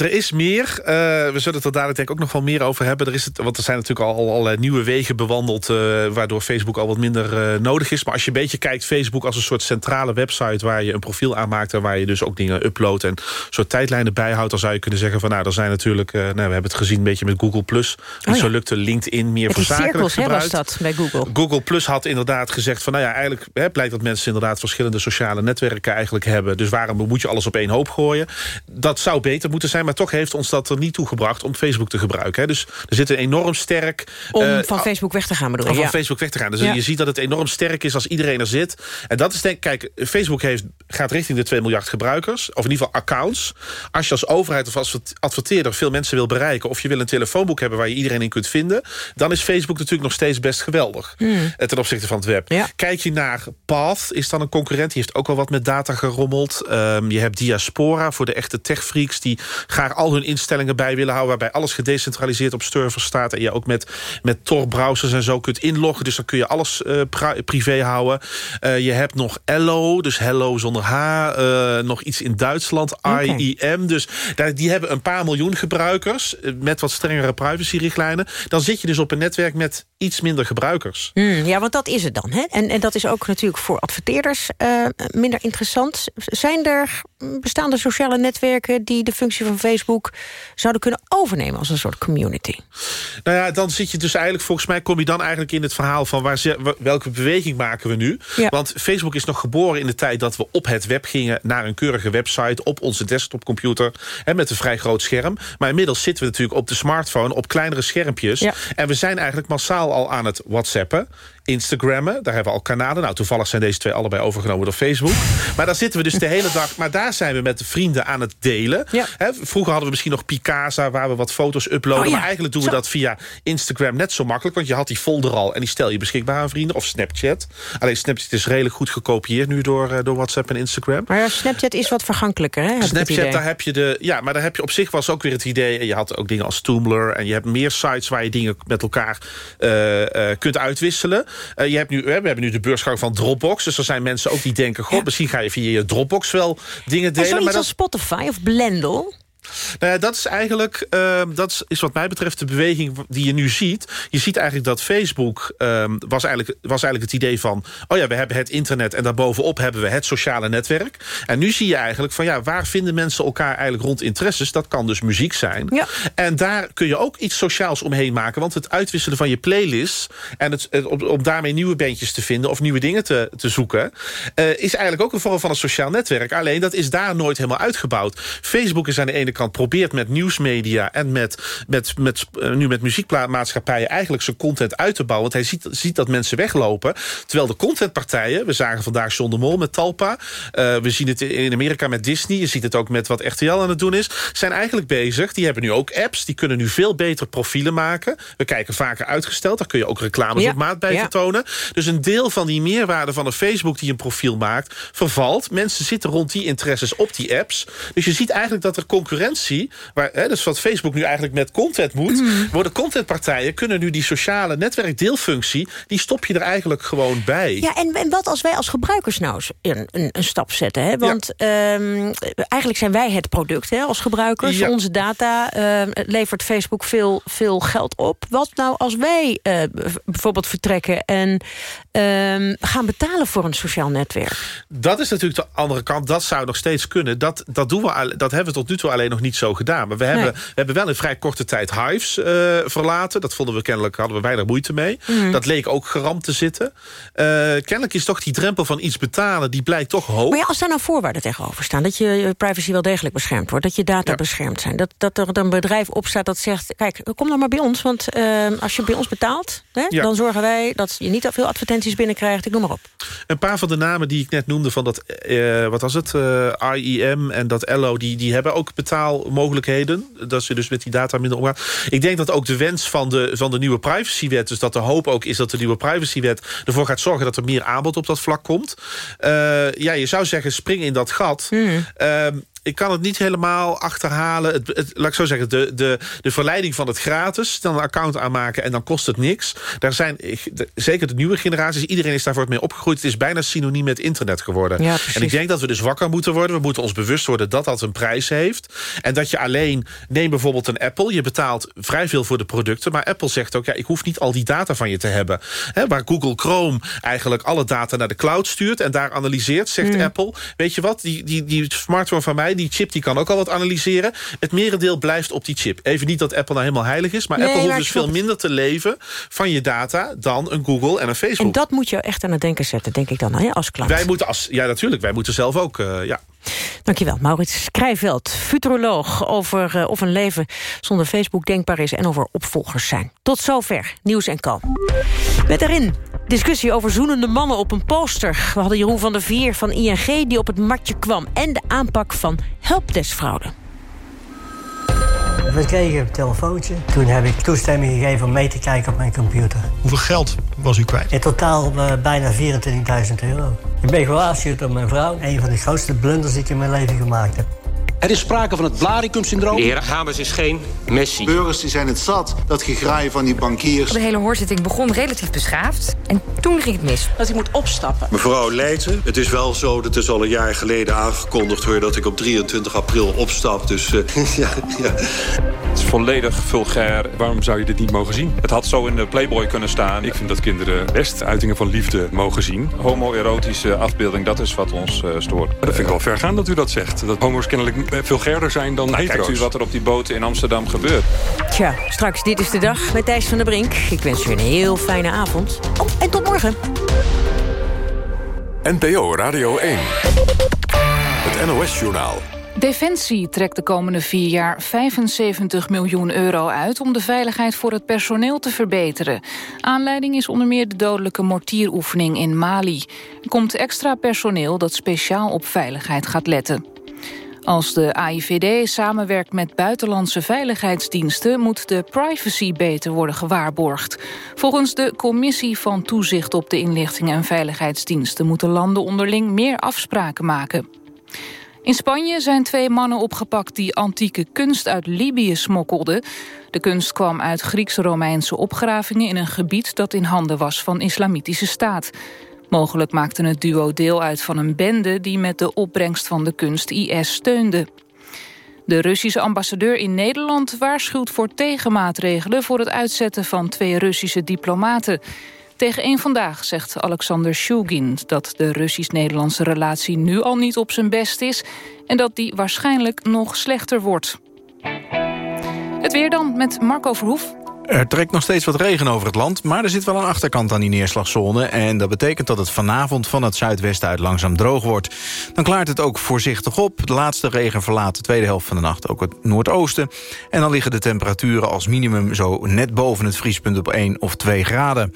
Er is meer. Uh, we zullen het er dadelijk denk ik ook nog wel meer over hebben. Er is het, want er zijn natuurlijk al allerlei nieuwe wegen bewandeld... Uh, waardoor Facebook al wat minder uh, nodig is. Maar als je een beetje kijkt, Facebook als een soort centrale website... waar je een profiel aanmaakt en waar je dus ook dingen uploadt... en soort tijdlijnen bijhoudt, dan zou je kunnen zeggen... van nou, er zijn natuurlijk... nou, we hebben het gezien een beetje met Google+. Plus. Oh ja. zo lukte LinkedIn meer voor zakelijk gebruik.
was dat bij Google.
Google Plus had inderdaad gezegd van... nou ja, eigenlijk hè, blijkt dat mensen inderdaad verschillende sociale netwerken eigenlijk hebben. Dus waarom moet je alles op één hoop gooien? Dat zou beter moeten zijn, maar toch heeft ons dat er niet toe gebracht... om Facebook te gebruiken. Hè. Dus er zit een enorm sterk...
Om uh, van Facebook weg te gaan bedoel je?
Om
van
ja. Facebook weg te gaan. Dus ja. je ziet dat het enorm sterk is als iedereen er zit. En dat is denk ik... Kijk, Facebook heeft, gaat richting de 2 miljard gebruikers. Of in ieder geval accounts. Als je als overheid of als adverteerder veel mensen wil bereiken... of je wil een telefoonboek hebben waar je iedereen in kunt vinden... dan is Facebook natuurlijk nog steeds best geweldig. Hmm. Ten opzichte van het web.
Ja.
Kijk je naar Path, is dan een concurrent. Die heeft ook wel wat met data gerommeld. Um, je hebt Diaspora voor de echte techfreaks... die graag al hun instellingen bij willen houden... waarbij alles gedecentraliseerd op servers staat... en je ook met, met Tor-browsers en zo kunt inloggen. Dus dan kun je alles uh, privé houden. Uh, je hebt nog Hello, dus Hello zonder H. Uh, nog iets in Duitsland, okay. IEM. Dus daar, die hebben een paar miljoen gebruikers... met wat strengere privacyrichtlijnen. Dan zit je dus op een netwerk met iets minder gebruikers.
Hmm, ja, want dat is het dan. Hè? En, en dat is ook natuurlijk voor adverteerders minder interessant. Zijn er bestaande sociale netwerken... die de functie van Facebook zouden kunnen overnemen als een soort community?
Nou ja, dan zit je dus eigenlijk... volgens mij kom je dan eigenlijk in het verhaal van... Waar ze, welke beweging maken we nu?
Ja.
Want Facebook is nog geboren in de tijd dat we op het web gingen... naar een keurige website op onze desktopcomputer... Hè, met een vrij groot scherm. Maar inmiddels zitten we natuurlijk op de smartphone... op kleinere schermpjes.
Ja.
En we zijn eigenlijk massaal al aan het whatsappen. Instagrammen, daar hebben we al kanalen. Nou, toevallig zijn deze twee allebei overgenomen door Facebook. Maar daar zitten we dus de hele dag... maar daar zijn we met de vrienden aan het delen.
Ja.
Vroeger hadden we misschien nog Picasa... waar we wat foto's uploaden.
Oh ja,
Maar eigenlijk doen we
zo.
dat via Instagram net zo makkelijk. Want je had die folder al en die stel je beschikbaar aan vrienden. Of Snapchat. Alleen Snapchat is redelijk goed gekopieerd nu door, uh, door WhatsApp en Instagram.
Maar ja, Snapchat is wat vergankelijker, hè? heb.
Snapchat, daar heb je de. Ja, maar daar heb je op zich was ook weer het idee. En je had ook dingen als Tumblr. En je hebt meer sites waar je dingen met elkaar uh, uh, kunt uitwisselen. Uh, je hebt nu, we hebben nu de beursgang van Dropbox. Dus er zijn mensen ook die denken: God, misschien ga je via je Dropbox wel dingen
En
delen.
zoiets
Maar dat,
als Spotify of Blendel...
nou ja, dat is eigenlijk, uh, dat is wat mij betreft de beweging die je nu ziet. Je ziet eigenlijk dat Facebook uh, was, eigenlijk, was eigenlijk het idee van... oh ja, we hebben het internet en daarbovenop hebben we het sociale netwerk. En nu zie je eigenlijk van ja, waar vinden mensen elkaar eigenlijk rond interesses? Dat kan dus muziek zijn.
Ja.
En daar kun je ook iets sociaals omheen maken. Want het uitwisselen van je playlist... en het, het, om, om daarmee nieuwe bandjes te vinden of nieuwe dingen te, te zoeken... Uh, is eigenlijk ook een vorm van een sociaal netwerk. Alleen dat is daar nooit helemaal uitgebouwd. Facebook is aan de ene kant probeert met nieuwsmedia... en met, met, met, uh, nu met muziekmaatschappijen eigenlijk zijn content uit te bouwen. Want hij ziet, ziet dat mensen weglopen. Terwijl de contentpartijen, we zagen vandaag John de Mol met Talpa... Uh, we zien het in Amerika met Disney, je ziet het ook met wat RTL aan het doen is... zijn eigenlijk bezig, die hebben nu ook apps... die kunnen nu veel beter profielen maken. We kijken vaker uitgesteld, daar kun je ook reclames ja. op maat bij ja. vertonen. Dus een deel van die meerwaarde van een Facebook die een profiel maakt... vervalt. Mensen zitten rond die interesses op die apps. Dus je ziet eigenlijk dat er concurrentie... Waar, hè, dus wat Facebook nu eigenlijk met content moet... Mm. worden contentpartijen kunnen nu die sociale netwerkdeelfunctie... die stop je er eigenlijk gewoon bij.
Ja, en, en wat als wij als gebruikers nou een, een, een stap zetten? Hè? Want ja. um, eigenlijk zijn wij het product hè, als gebruikers. Ja. Onze data uh, levert Facebook veel, veel geld op. Wat nou als wij uh, bijvoorbeeld vertrekken... en um, gaan betalen voor een sociaal netwerk?
Dat is natuurlijk de andere kant. Dat zou nog steeds kunnen. Dat, dat, doen we, dat hebben we tot nu toe alleen nog niet zo gedaan. Maar we, nee. hebben, we hebben wel in vrij korte tijd Hives uh, verlaten. Dat vonden we kennelijk, hadden we weinig moeite mee. Mm. Dat leek ook geramd te zitten. Uh, kennelijk is toch die drempel van iets betalen... die blijkt toch hoog.
Maar ja, als daar nou voorwaarden tegenover staan... dat je privacy wel degelijk beschermd wordt... dat je data ja. beschermd zijn. Dat, dat er een bedrijf opstaat dat zegt... kijk, kom dan maar bij ons, want uh, als je bij ons betaalt... Hè, ja. dan zorgen wij dat je niet veel advertenties binnenkrijgt. Ik noem maar op.
Een paar van de namen die ik net noemde... van dat, wat was het, IEM en dat LO... Die, die hebben ook betaalmogelijkheden. Dat ze dus met die data minder omgaan. Ik denk dat ook de wens van de, van de nieuwe privacywet... dus dat de hoop ook is dat de nieuwe privacywet... ervoor gaat zorgen dat er meer aanbod op dat vlak komt. Uh, ja, je zou zeggen, spring in dat gat. Mm. Uh, ik kan het niet helemaal achterhalen. Het, het, laat ik zo zeggen, de, de, de verleiding van het gratis... dan een account aanmaken en dan kost het niks. Daar zijn, de, zeker de nieuwe generaties, iedereen is daarvoor mee opgegroeid. Het is bijna synoniem met internet geworden.
Ja,
en ik denk dat we dus wakker moeten worden. We moeten ons bewust worden dat dat een prijs heeft. En dat je alleen, neem bijvoorbeeld een Apple... je betaalt vrij veel voor de producten... maar Apple zegt ook, ja, ik hoef niet al die data van je te hebben. He, waar Google Chrome eigenlijk alle data naar de cloud stuurt... en daar analyseert, zegt mm. Apple... weet je wat, die, die, die smartphone van mij die chip die kan ook al wat analyseren. Het merendeel blijft op die chip. Even niet dat Apple nou helemaal heilig is... maar nee, Apple hoeft dus veel minder te leven van je data... dan een Google en een Facebook.
En dat moet je echt aan het denken zetten, denk ik dan, hè, als klant.
Wij moeten als, ja, natuurlijk. Wij moeten zelf ook, uh, ja.
Dankjewel, Maurits Krijveld, futuroloog... over uh, of een leven zonder Facebook denkbaar is... en of er opvolgers zijn. Tot zover, Nieuws en Ko. Met daarin discussie over zoenende mannen op een poster. We hadden Jeroen van der Vier van ING die op het matje kwam... en de aanpak van helpdeskfraude.
We kregen een telefoontje. Toen heb ik toestemming gegeven om mee te kijken op mijn computer.
Hoeveel geld was u kwijt?
In totaal uh, bijna 24.000 euro. Ik ben gewaarschuwd door mijn vrouw. Een van de grootste blunders die ik in mijn leven gemaakt heb.
Er is sprake van het Blaricum-syndroom.
De heer Hamers is geen Messi.
Burgers die zijn het zat, dat gegraai van die bankiers.
De hele hoorzitting begon relatief beschaafd. En toen ging het mis.
Dat ik moet opstappen.
Mevrouw Leijten, het is wel zo, dat is al een jaar geleden aangekondigd... hoor, dat ik op 23 april opstap. Dus uh, ja, ja.
Het is volledig vulgair. Waarom zou je dit niet mogen zien? Het had zo in de Playboy kunnen staan. Ik vind dat kinderen best uitingen van liefde mogen zien. Homoerotische afbeelding, dat is wat ons uh, stoort. Dat vind ik wel ver gaan dat u dat zegt. Dat homo's kennelijk vulgairder zijn dan hetero's. Kijkt u wat er op die boten in Amsterdam gebeurt.
Tja, straks Dit is de Dag met Thijs van der Brink. Ik wens u een heel fijne avond. Oh, en tot morgen.
NPO Radio 1. Het NOS-journaal.
Defensie trekt de komende vier jaar 75 miljoen euro uit... om de veiligheid voor het personeel te verbeteren. Aanleiding is onder meer de dodelijke mortieroefening in Mali. Er komt extra personeel dat speciaal op veiligheid gaat letten. Als de AIVD samenwerkt met buitenlandse veiligheidsdiensten... moet de privacy beter worden gewaarborgd. Volgens de Commissie van Toezicht op de Inlichtingen en Veiligheidsdiensten... moeten landen onderling meer afspraken maken. In Spanje zijn twee mannen opgepakt die antieke kunst uit Libië smokkelden. De kunst kwam uit Grieks-Romeinse opgravingen in een gebied dat in handen was van islamitische staat. Mogelijk maakte het duo deel uit van een bende die met de opbrengst van de kunst IS steunde. De Russische ambassadeur in Nederland waarschuwt voor tegenmaatregelen voor het uitzetten van twee Russische diplomaten. Tegen één vandaag zegt Alexander Shugin dat de Russisch-Nederlandse relatie nu al niet op zijn best is en dat die waarschijnlijk nog slechter wordt. Het weer dan met Marco Verhoef.
Er trekt nog steeds wat regen over het land, maar er zit wel een achterkant aan die neerslagzone. En dat betekent dat het vanavond van het zuidwesten uit langzaam droog wordt. Dan klaart het ook voorzichtig op. De laatste regen verlaat de tweede helft van de nacht ook het noordoosten. En dan liggen de temperaturen als minimum zo net boven het vriespunt op 1 of 2 graden.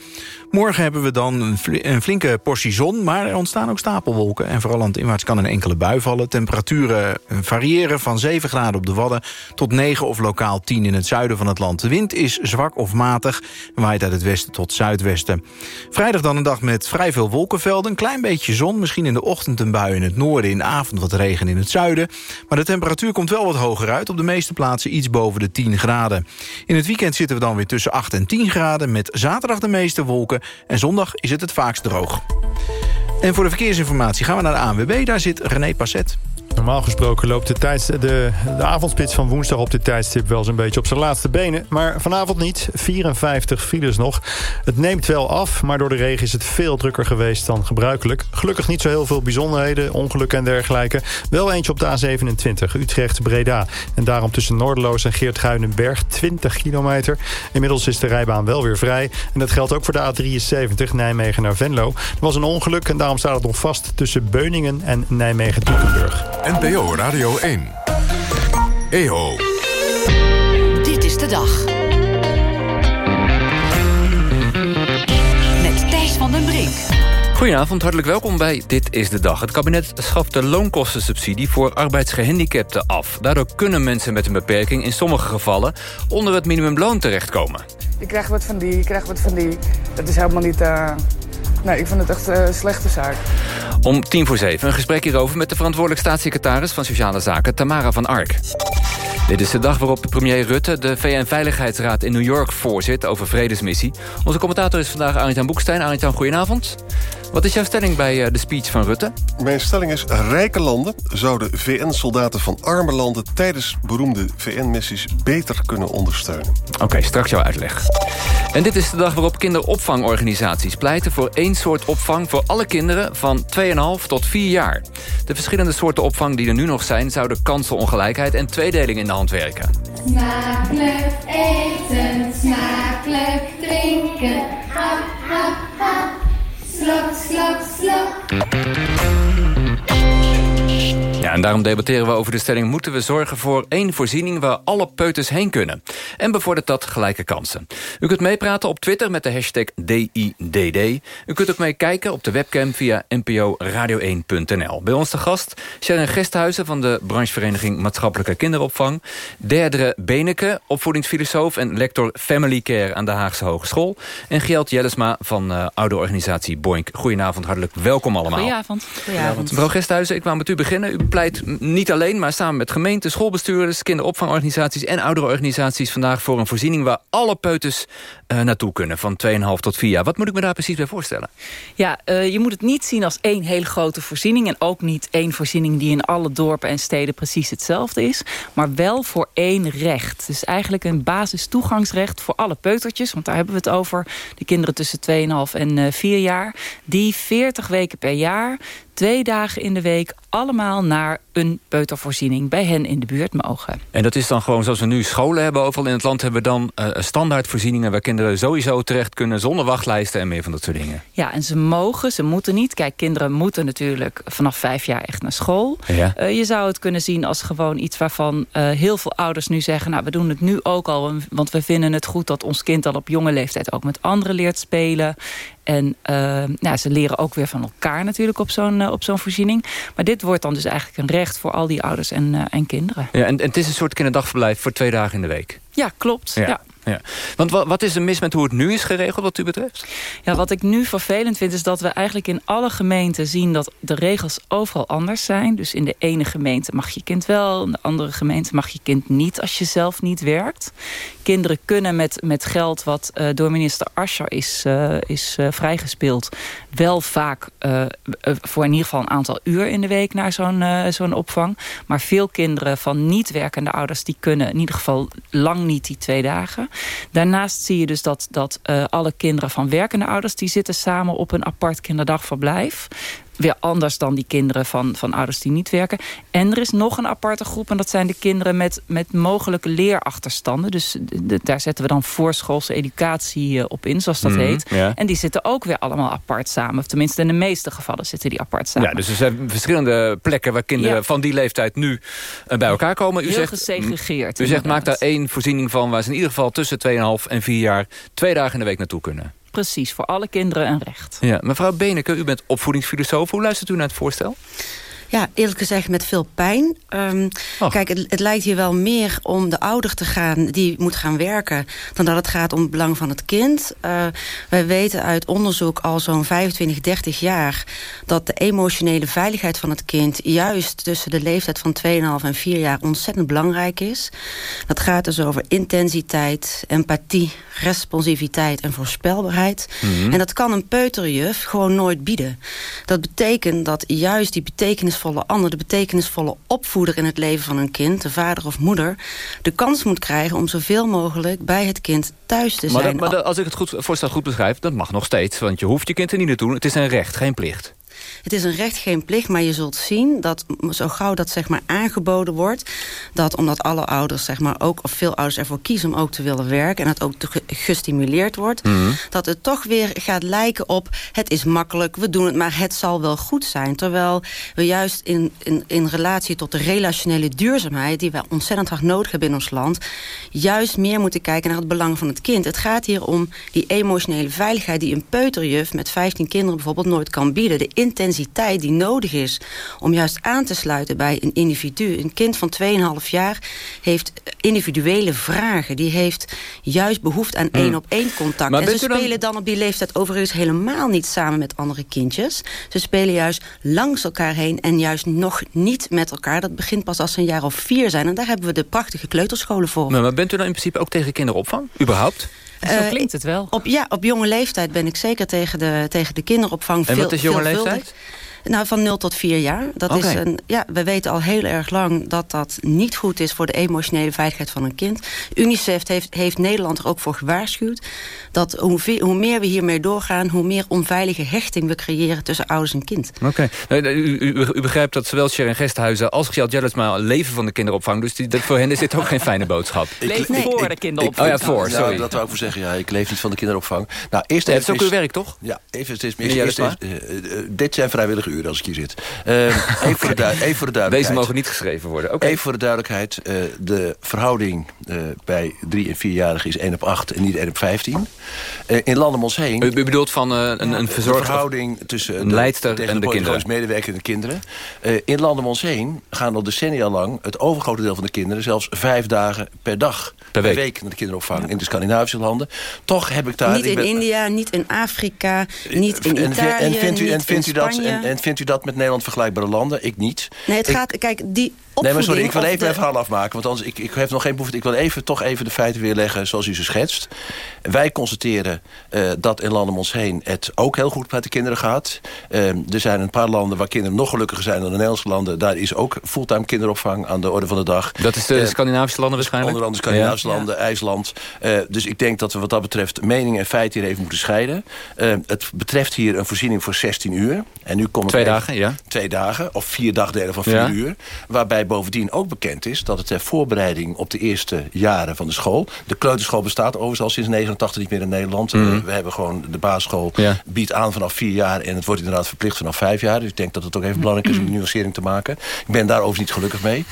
Morgen hebben we dan een flinke portie zon, maar er ontstaan ook stapelwolken. En vooral aan het inwaarts kan een enkele bui vallen. Temperaturen variëren van 7 graden op de Wadden tot 9 of lokaal 10 in het zuiden van het land. De wind is zwak of matig waait uit het westen tot zuidwesten. Vrijdag dan een dag met vrij veel wolkenvelden. Een klein beetje zon, misschien in de ochtend een bui in het noorden... in de avond wat regen in het zuiden. Maar de temperatuur komt wel wat hoger uit. Op de meeste plaatsen iets boven de 10 graden. In het weekend zitten we dan weer tussen 8 en 10 graden... met zaterdag de meeste wolken en zondag is het het vaakst droog. En voor de verkeersinformatie gaan we naar de ANWB. Daar zit René Passet.
Normaal gesproken loopt de, tijds, de, de avondspits van woensdag op dit tijdstip wel zo'n beetje op zijn laatste benen. Maar vanavond niet. 54 files nog. Het neemt wel af, maar door de regen is het veel drukker geweest dan gebruikelijk. Gelukkig niet zo heel veel bijzonderheden, ongelukken en dergelijke. Wel eentje op de A27, Utrecht-Breda. En daarom tussen Noorderloos en Geert-Guinenberg 20 kilometer. Inmiddels is de rijbaan wel weer vrij. En dat geldt ook voor de A73, Nijmegen naar Venlo. Er was een ongeluk en daarom staat het nog vast tussen Beuningen en Nijmegen-Toekenburg.
NPO Radio 1. EO.
Dit is de dag. Met Thijs van den Brink.
Goedenavond, hartelijk welkom bij Dit is de Dag. Het kabinet schaft de loonkostensubsidie voor arbeidsgehandicapten af. Daardoor kunnen mensen met een beperking in sommige gevallen onder het minimumloon terechtkomen.
Je krijgt wat van die, je krijgt wat van die. Dat is helemaal niet... Uh... Nee, ik vind het echt een slechte zaak.
Om tien voor zeven een gesprek hierover met de verantwoordelijk staatssecretaris van Sociale Zaken, Tamara van Ark. Dit is de dag waarop premier Rutte de VN-veiligheidsraad in New York voorzit over vredesmissie. Onze commentator is vandaag Arjan Boekstein. Arjan, goedenavond. Wat is jouw stelling bij eh, de speech van Rutte?
Mijn stelling is... rijke landen zouden VN-soldaten van arme landen... tijdens beroemde VN-missies beter kunnen ondersteunen.
Oké, straks jouw uitleg. En dit is de dag waarop kinderopvangorganisaties pleiten... voor één soort opvang voor alle kinderen van 2,5 tot 4 jaar. De verschillende soorten opvang die er nu nog zijn... zouden kansenongelijkheid en tweedeling in de hand werken.
Smakelijk eten, smakelijk drinken, hap, hap, hap. slug, slug, slug.
Ja, en daarom debatteren we over de stelling... moeten we zorgen voor één voorziening waar alle peuters heen kunnen. En bevordert dat gelijke kansen. U kunt meepraten op Twitter met de hashtag DIDD. U kunt ook meekijken op de webcam via nporadio1.nl. Bij ons de gast Sharon Gesthuizen van de branchevereniging Maatschappelijke Kinderopvang. Derdere Beneke, opvoedingsfilosoof en lector Family Care aan de Haagse Hogeschool. En Gjeld Jellesma van uh, oude organisatie Boink. Goedenavond, hartelijk welkom allemaal.
Goedenavond.
Goedenavond. Mevrouw Gesthuizen, ik wou met u beginnen. U niet alleen, maar samen met gemeenten, schoolbestuurders... kinderopvangorganisaties en ouderenorganisaties vandaag voor een voorziening... waar alle peuters uh, naartoe kunnen, van 2,5 tot 4 jaar. Wat moet ik me daar precies bij voorstellen?
Ja, uh, je moet het niet zien als één hele grote voorziening... en ook niet één voorziening die in alle dorpen en steden precies hetzelfde is... maar wel voor één recht. Dus eigenlijk een basistoegangsrecht voor alle peutertjes... want daar hebben we het over, de kinderen tussen 2,5 en uh, 4 jaar... die 40 weken per jaar twee dagen in de week allemaal naar een peutervoorziening bij hen in de buurt mogen.
En dat is dan gewoon zoals we nu scholen hebben overal in het land... hebben we dan uh, standaardvoorzieningen waar kinderen sowieso terecht kunnen... zonder wachtlijsten en meer van dat soort dingen.
Ja, en ze mogen, ze moeten niet. Kijk, kinderen moeten natuurlijk vanaf vijf jaar echt naar school.
Ja.
Uh, je zou het kunnen zien als gewoon iets waarvan uh, heel veel ouders nu zeggen... nou, we doen het nu ook al, want we vinden het goed... dat ons kind al op jonge leeftijd ook met anderen leert spelen... En uh, nou, ze leren ook weer van elkaar natuurlijk op zo'n uh, op zo'n voorziening. Maar dit wordt dan dus eigenlijk een recht voor al die ouders en, uh, en kinderen.
Ja, en, en het is een soort kinderdagverblijf voor twee dagen in de week?
Ja, klopt. Ja. ja.
Want wat, wat is er mis met hoe het nu is geregeld wat u betreft?
Ja, wat ik nu vervelend vind is dat we eigenlijk in alle gemeenten zien... dat de regels overal anders zijn. Dus in de ene gemeente mag je kind wel... in de andere gemeente mag je kind niet als je zelf niet werkt. Kinderen kunnen met, met geld wat uh, door minister Ascher is, uh, is uh, vrijgespeeld... wel vaak voor in ieder geval een aantal uur in de week... naar zo'n zo'n opvang. Maar veel kinderen van niet werkende ouders... die kunnen in ieder geval lang niet die twee dagen... Daarnaast zie je dus dat, dat alle kinderen van werkende ouders... die zitten samen op een apart kinderdagverblijf weer anders dan die kinderen van, van ouders die niet werken. En er is nog een aparte groep en dat zijn de kinderen met, met mogelijke leerachterstanden. Dus daar zetten we dan voorschoolse educatie eh, op in, zoals dat
Mhm,
heet.
ja.
En die zitten ook weer allemaal apart samen. Of tenminste in de meeste gevallen zitten die apart samen.
Ja, dus er zijn verschillende plekken waar kinderen
Ja.
van die leeftijd nu eh, bij elkaar komen. U
Heel
zegt,
gesegregeerd,
U zegt, maak daar één voorziening van waar ze in ieder geval tussen 2,5 en 4 jaar twee dagen in de week naartoe kunnen.
Precies, voor alle kinderen een recht.
Ja, mevrouw Beneke, u bent opvoedingsfilosoof. Hoe luistert u naar het voorstel?
Ja, eerlijk gezegd met veel pijn. Ehm, kijk, het, het lijkt hier wel meer om de ouder te gaan die moet gaan werken... dan dat het gaat om het belang van het kind. Eh, wij weten uit onderzoek al zo'n 25, 30 jaar... dat de emotionele veiligheid van het kind... juist tussen de leeftijd van 2,5 en 4 jaar ontzettend belangrijk is. Dat gaat dus over intensiteit, empathie, responsiviteit en voorspelbaarheid.
Mhm.
En dat kan een peuterjuf gewoon nooit bieden. Dat betekent dat juist die betekenisvolle ander... de betekenisvolle opvoeder in het leven van een kind... de vader of moeder, de kans moet krijgen... om zoveel mogelijk bij het kind thuis te
Maar,
zijn.
dat- maar dat- als ik het goed, voorstel goed begrijp, dat mag nog steeds. Want je hoeft je kind er niet naartoe. Het is een recht, geen plicht.
Het is een recht, geen plicht, maar je zult zien dat zo gauw dat zeg maar aangeboden wordt, dat omdat alle ouders zeg maar ook of veel ouders ervoor kiezen om ook te willen werken en dat ook te gestimuleerd wordt,
Mhm.
dat het toch weer gaat lijken op het is makkelijk, we doen het, maar het zal wel goed zijn. Terwijl we juist in, in, in relatie tot de relationele duurzaamheid, die we ontzettend hard nodig hebben in ons land, juist meer moeten kijken naar het belang van het kind. Het gaat hier om die emotionele veiligheid die een peuterjuf met 15 kinderen bijvoorbeeld nooit kan bieden. De intensiteit die nodig is om juist aan te sluiten bij een individu. Een kind van 2,5 jaar heeft individuele vragen. Die heeft juist behoefte aan
Hmm.
één op één contact.
Maar
en ze
dan-
spelen dan op die leeftijd overigens helemaal niet samen met andere kindjes. Ze spelen juist langs elkaar heen en juist nog niet met elkaar. Dat begint pas als ze een jaar of vier zijn. En daar hebben we de prachtige kleuterscholen voor.
Maar, maar bent u dan in principe ook tegen kinderopvang? Überhaupt?
Eh,
klinkt het wel.
Op, ja, op jonge leeftijd ben ik zeker tegen de, tegen de kinderopvang.
En
veel,
wat is jonge
veelvuldig.
leeftijd?
Nou, van 0 tot 4 jaar. Dat is een, ja, we weten al heel erg lang dat dat niet goed is... voor de emotionele veiligheid van een kind. UNICEF heeft, heeft Nederland er ook voor gewaarschuwd... dat hoe, meer we hiermee doorgaan... hoe meer onveilige hechting we creëren tussen ouders en kind.
Oké. Eh, U, u, u begrijpt dat zowel Sharon Gesthuizen als Gjalt Jellesma leven van de kinderopvang. Dus die, dat, voor hen is dit ook geen fijne boodschap.
Leef
Nee.
voor de kinderopvang.
Oh ja, voor,
Nou,
sorry.
dat wou ik voor zeggen, ja, ik leef niet van de kinderopvang. Nou, eerst
Ja, het is
even
ook uw werk, toch?
Ja, even,
Jellesma?
eh, eh, dit zijn vrijwillige uren als ik hier zit. Eh, even, voor de, even voor de duidelijkheid.
Deze mogen niet geschreven worden. Oké.
Even voor de duidelijkheid. eh, de verhouding eh, bij drie- en vierjarigen is 1 op 8 en niet 1 op 15. Eh, in landen om ons heen...
U, u bedoelt van eh, een, een verzorger?
verhouding tussen
een
de
leidster en de kinderen.
medewerker en de kinderen. Eh, in landen om ons heen gaan al decennia lang... het overgrote deel van de kinderen zelfs vijf dagen per dag...
Per week.
naar de kinderopvang in de Scandinavische landen. Toch heb ik daar...
niet
ik
in India, niet in Afrika, niet in
en,
Italië,
en vindt u,
niet
en vindt u
in
dat,
Spanje.
en, en vindt u dat met Nederland vergelijkbare landen? Ik niet.
Nee, het
Ik-
gaat, kijk, die
Nee, maar sorry, ik wil even
de-
mijn verhaal afmaken. Want anders, ik, ik heb nog geen behoefte. Ik wil even, toch even de feiten weerleggen zoals u ze schetst. Wij constateren eh, dat in landen om ons heen het ook heel goed met de kinderen gaat. Eh, er zijn een paar landen waar kinderen nog gelukkiger zijn dan de Nederlandse landen. Daar is ook fulltime kinderopvang aan de orde van de dag.
Dat is de
Eh,
Scandinavische landen waarschijnlijk?
Onder andere Scandinavische
Ja.
landen, IJsland. Eh, dus ik denk dat we wat dat betreft mening en feit hier even moeten scheiden. Het betreft hier een voorziening voor 16 uur. En nu komen
Twee dagen, ja.
Twee dagen, of vier dagdelen van vier
Ja.
uur. Waarbij bovendien ook bekend is dat het ter voorbereiding op de eerste jaren van de school... de kleuterschool bestaat overigens al sinds 89 niet meer in Nederland.
Mhm.
Eh, we hebben gewoon de basisschool
Ja.
biedt aan vanaf vier jaar... en het wordt inderdaad verplicht vanaf vijf jaar. Dus ik denk dat het ook even belangrijk is om die nuancering te maken. Ik ben daar overigens niet gelukkig mee.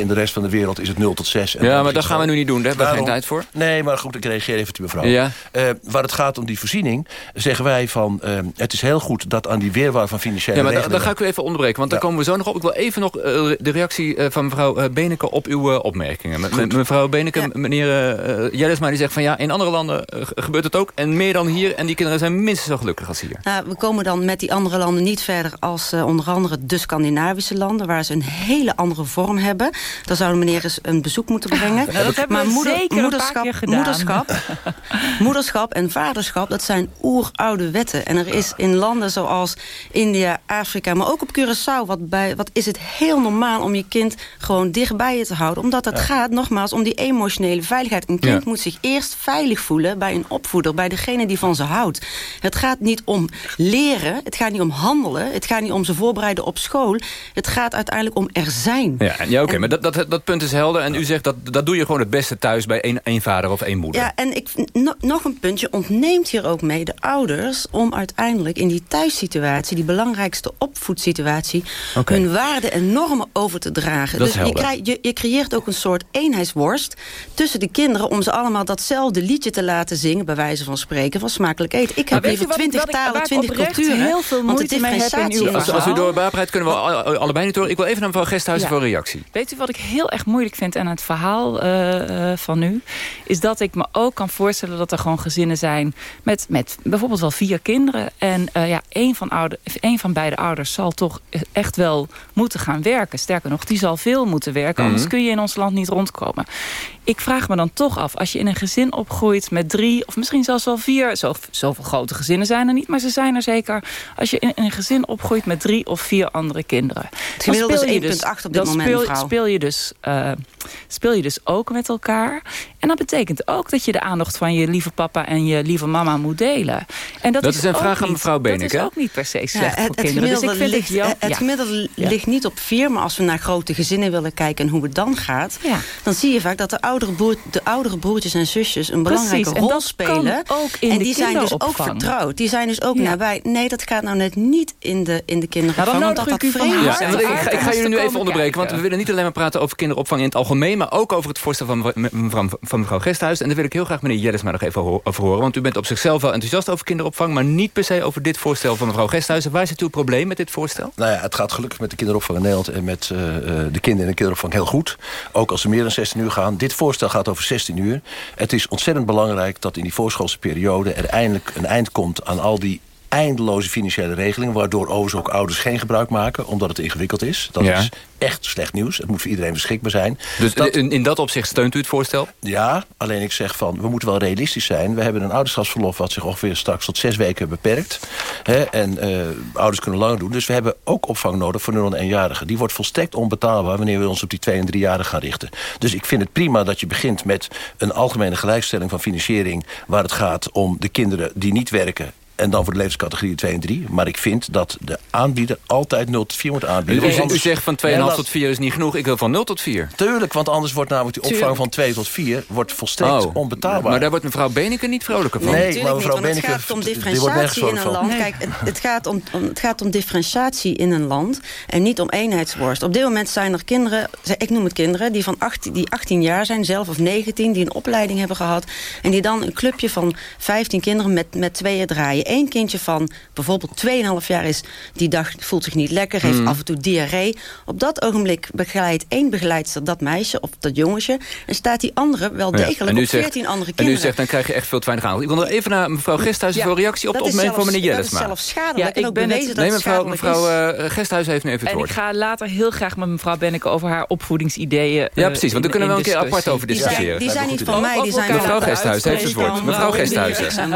In de rest van de wereld is het 0 tot 6. En
Ja, maar dat gaan we nu niet doen. Daar hebben we geen tijd voor.
Nee, maar goed, ik reageer even op die mevrouw.
Ja.
Eh, waar het gaat om die voorziening, zeggen wij van... eh, het is heel goed dat aan die weerwaar van financiële
maar dan ga ik u even onderbreken, want daar komen we zo nog op. Ik wil even nog eh, de reactie eh, van mevrouw eh, Beneke op uw opmerkingen. Me- me- mevrouw Beneke, meneer Jellesma, die zegt van ja, in andere landen ge- gebeurt het ook. En meer dan hier. En die kinderen zijn minstens zo gelukkig als hier.
Nou, we komen dan met die andere landen niet verder als onder andere de Scandinavische landen... waar ze een hele andere vorm hebben. Daar zou de meneer eens een bezoek moeten brengen.
Ja, dat hebben we zeker een paar keer gedaan.
moederschap, moederschap en vaderschap, dat zijn oeroude wetten. En er is in landen zoals India, Afrika, maar ook op Curaçao... Wat, bij, wat is het heel normaal om je kind gewoon dichtbij je te houden. Omdat het gaat, nogmaals, om die emotionele veiligheid. Een kind
Ja.
moet zich eerst veilig voelen bij een opvoeder, bij degene die van ze houdt. Het gaat niet om leren, het gaat niet om handelen, het gaat niet om ze voorbereiden op school. Het gaat uiteindelijk om er zijn.
Ja, ja oké, maar dat, dat, dat punt is helder. En u zegt dat dat doe je gewoon het beste thuis bij één, één vader of één moeder.
Ja, en ik, no- nog een puntje ontneemt hier ook mee de ouders... om uiteindelijk in die thuissituatie, die belangrijkste opvoedsituatie...
Oké.
hun waarden en normen over te dragen.
Dat is
dus je, je, je creëert ook een soort eenheidsworst tussen de kinderen... om ze allemaal datzelfde liedje te laten zingen, bij wijze van spreken... van smakelijk eten. Ik
Maar
heb
wat ik-
twintig talen, twintig culturen.
heel veel
want de
moeite mee heb in uw
Als, als u doorbaarheid kunnen we al- al- allebei niet horen. Ik wil even naar mevrouw Gesthuizen
Ja.
voor een reactie.
Weet u wat ik heel erg moeilijk vind aan het verhaal eh, eh, van nu? Is dat ik me ook kan voorstellen dat er gewoon gezinnen zijn... met, met bijvoorbeeld wel vier kinderen. En eh, ja, één, van ouder, één van beide ouders zal toch echt wel moeten gaan werken. Sterker nog, die zal veel moeten werken. Anders
Mhm.
kun je in ons land niet rondkomen. Ik vraag me dan toch af, als je in een gezin opgroeit met drie... of misschien zelfs wel vier, zo, zoveel grote gezinnen zijn er niet... maar ze zijn er zeker. Als je in een gezin opgroeit met drie of vier andere kinderen... dan
gemiddelde is
speel je
1,8
dus-
op dit
dan
moment,
speel, je dus, eh, speel je dus ook met elkaar. En dat betekent ook dat je de aandacht van je lieve papa en je lieve mama moet delen. En dat,
Dat is een
ook
vraag aan
niet-
mevrouw Benink,
Dat is ook niet per se
Ja,
slecht
het,
voor
het
kinderen. Dus ik
gemiddelde,
vind
ligt,
het,
het,
ja, ja.
gemiddelde
Ja.
ligt niet op vier, maar als we naar grote gezinnen willen kijken en hoe het dan gaat,
Ja.
dan zie je vaak dat de oudere, broer, de oudere broertjes en zusjes een belangrijke
Precies, en
rol
dat
spelen.
kan ook in
en
de
die zijn dus ook vertrouwd. Die zijn dus ook
Ja.
nabij. Nee, dat gaat nou net niet in de, in de kinderopvang.
Nou, dan
want dat dat vreemd
Ja, ik, ga, ik ga jullie nu even onderbreken, want we willen niet alleen maar praten over kinderopvang in het algemeen, maar ook over het voorstel van mevrouw, van mevrouw Gesthuis. En daar wil ik heel graag meneer Jellesma nog even over horen, want u bent op zichzelf wel enthousiast over kinderopvang, maar niet per se over dit voorstel van mevrouw Gesthuis. Waar zit uw probleem met dit voorstel?
Nou ja, het gaat gelukkig met de kinderopvang in Nederland... en met eh, eh, de kinderen in de kinderopvang heel goed. Ook als ze meer dan 16 uur gaan. Dit voorstel gaat over 16 uur. Het is ontzettend belangrijk dat in die voorschoolse periode... er eindelijk een eind komt aan al die eindeloze financiële regelingen... waardoor overigens ook ouders geen gebruik maken... omdat het ingewikkeld is. Dat
Ja.
is echt slecht nieuws. Het moet voor iedereen beschikbaar zijn.
Dus
Dat-
in, in dat opzicht steunt u het voorstel?
ja, alleen ik zeg van, we moeten wel realistisch zijn. We hebben een ouderschapsverlof wat zich ongeveer straks tot zes weken beperkt. Hè, en eh, ouders kunnen langer doen. Dus we hebben ook opvang nodig voor 0 en 1-jarigen. Die wordt volstrekt onbetaalbaar wanneer we ons op die 2 en 3-jarigen gaan richten. Dus ik vind het prima dat je begint met een algemene gelijkstelling van financiering... waar het gaat om de kinderen die niet werken... En dan voor de levenscategorie 2 en 3. Maar ik vind dat de aanbieder altijd 0 tot 4 moet aanbieden.
u,
Want
u zegt van 2,5
Ja,
tot 4 is niet genoeg, ik wil van 0 tot 4.
Tuurlijk, want anders wordt namelijk die opvang van 2 tot 4 wordt volstrekt
Oh,
onbetaalbaar.
Maar daar wordt mevrouw Beneke niet vrolijker van.
Nee, maar mevrouw
niet, want
Beneke,
het gaat om
die wordt nergens
differentiatie in een land. Kijk, het, het, gaat om, om- het gaat om differentiatie in een land en niet om eenheidsworst. Op dit moment zijn er kinderen, ik noem het kinderen, die, van 18, die 18 jaar zijn, zelf of 19, die een opleiding hebben gehad. En die dan een clubje van 15 kinderen met, met tweeën draaien. Eén kindje van bijvoorbeeld 2,5 jaar is, die dag voelt zich niet lekker, heeft
Hmm.
af en toe diarree. Op dat ogenblik begeleidt één begeleidster dat meisje of dat jongetje. En staat die andere wel
Ja,
degelijk
en u
op
zegt-
14 andere
En
kinderen.
u zegt, dan krijg je echt veel te weinig aandacht. Ik wil nog even naar mevrouw Gesthuizen
Ja,
voor een reactie op de opmerking van meneer
dat is
Jellesma.
zelfs schadelijk
Ja,
en
ik
ook
ben het-
dat
Nee, mevrouw, mevrouw eh, Gesthuizen heeft nu even het
En ik
woord.
ga later heel graag met mevrouw Benneke over haar opvoedingsideeën.
Ja,
eh,
precies, want daar kunnen we wel een keer apart over
Die zijn,
discussiëren.
die zijn niet van mij, die zijn
Mevrouw
van
Gesthuizen heeft het woord. Mevrouw Gesthuizen.
en.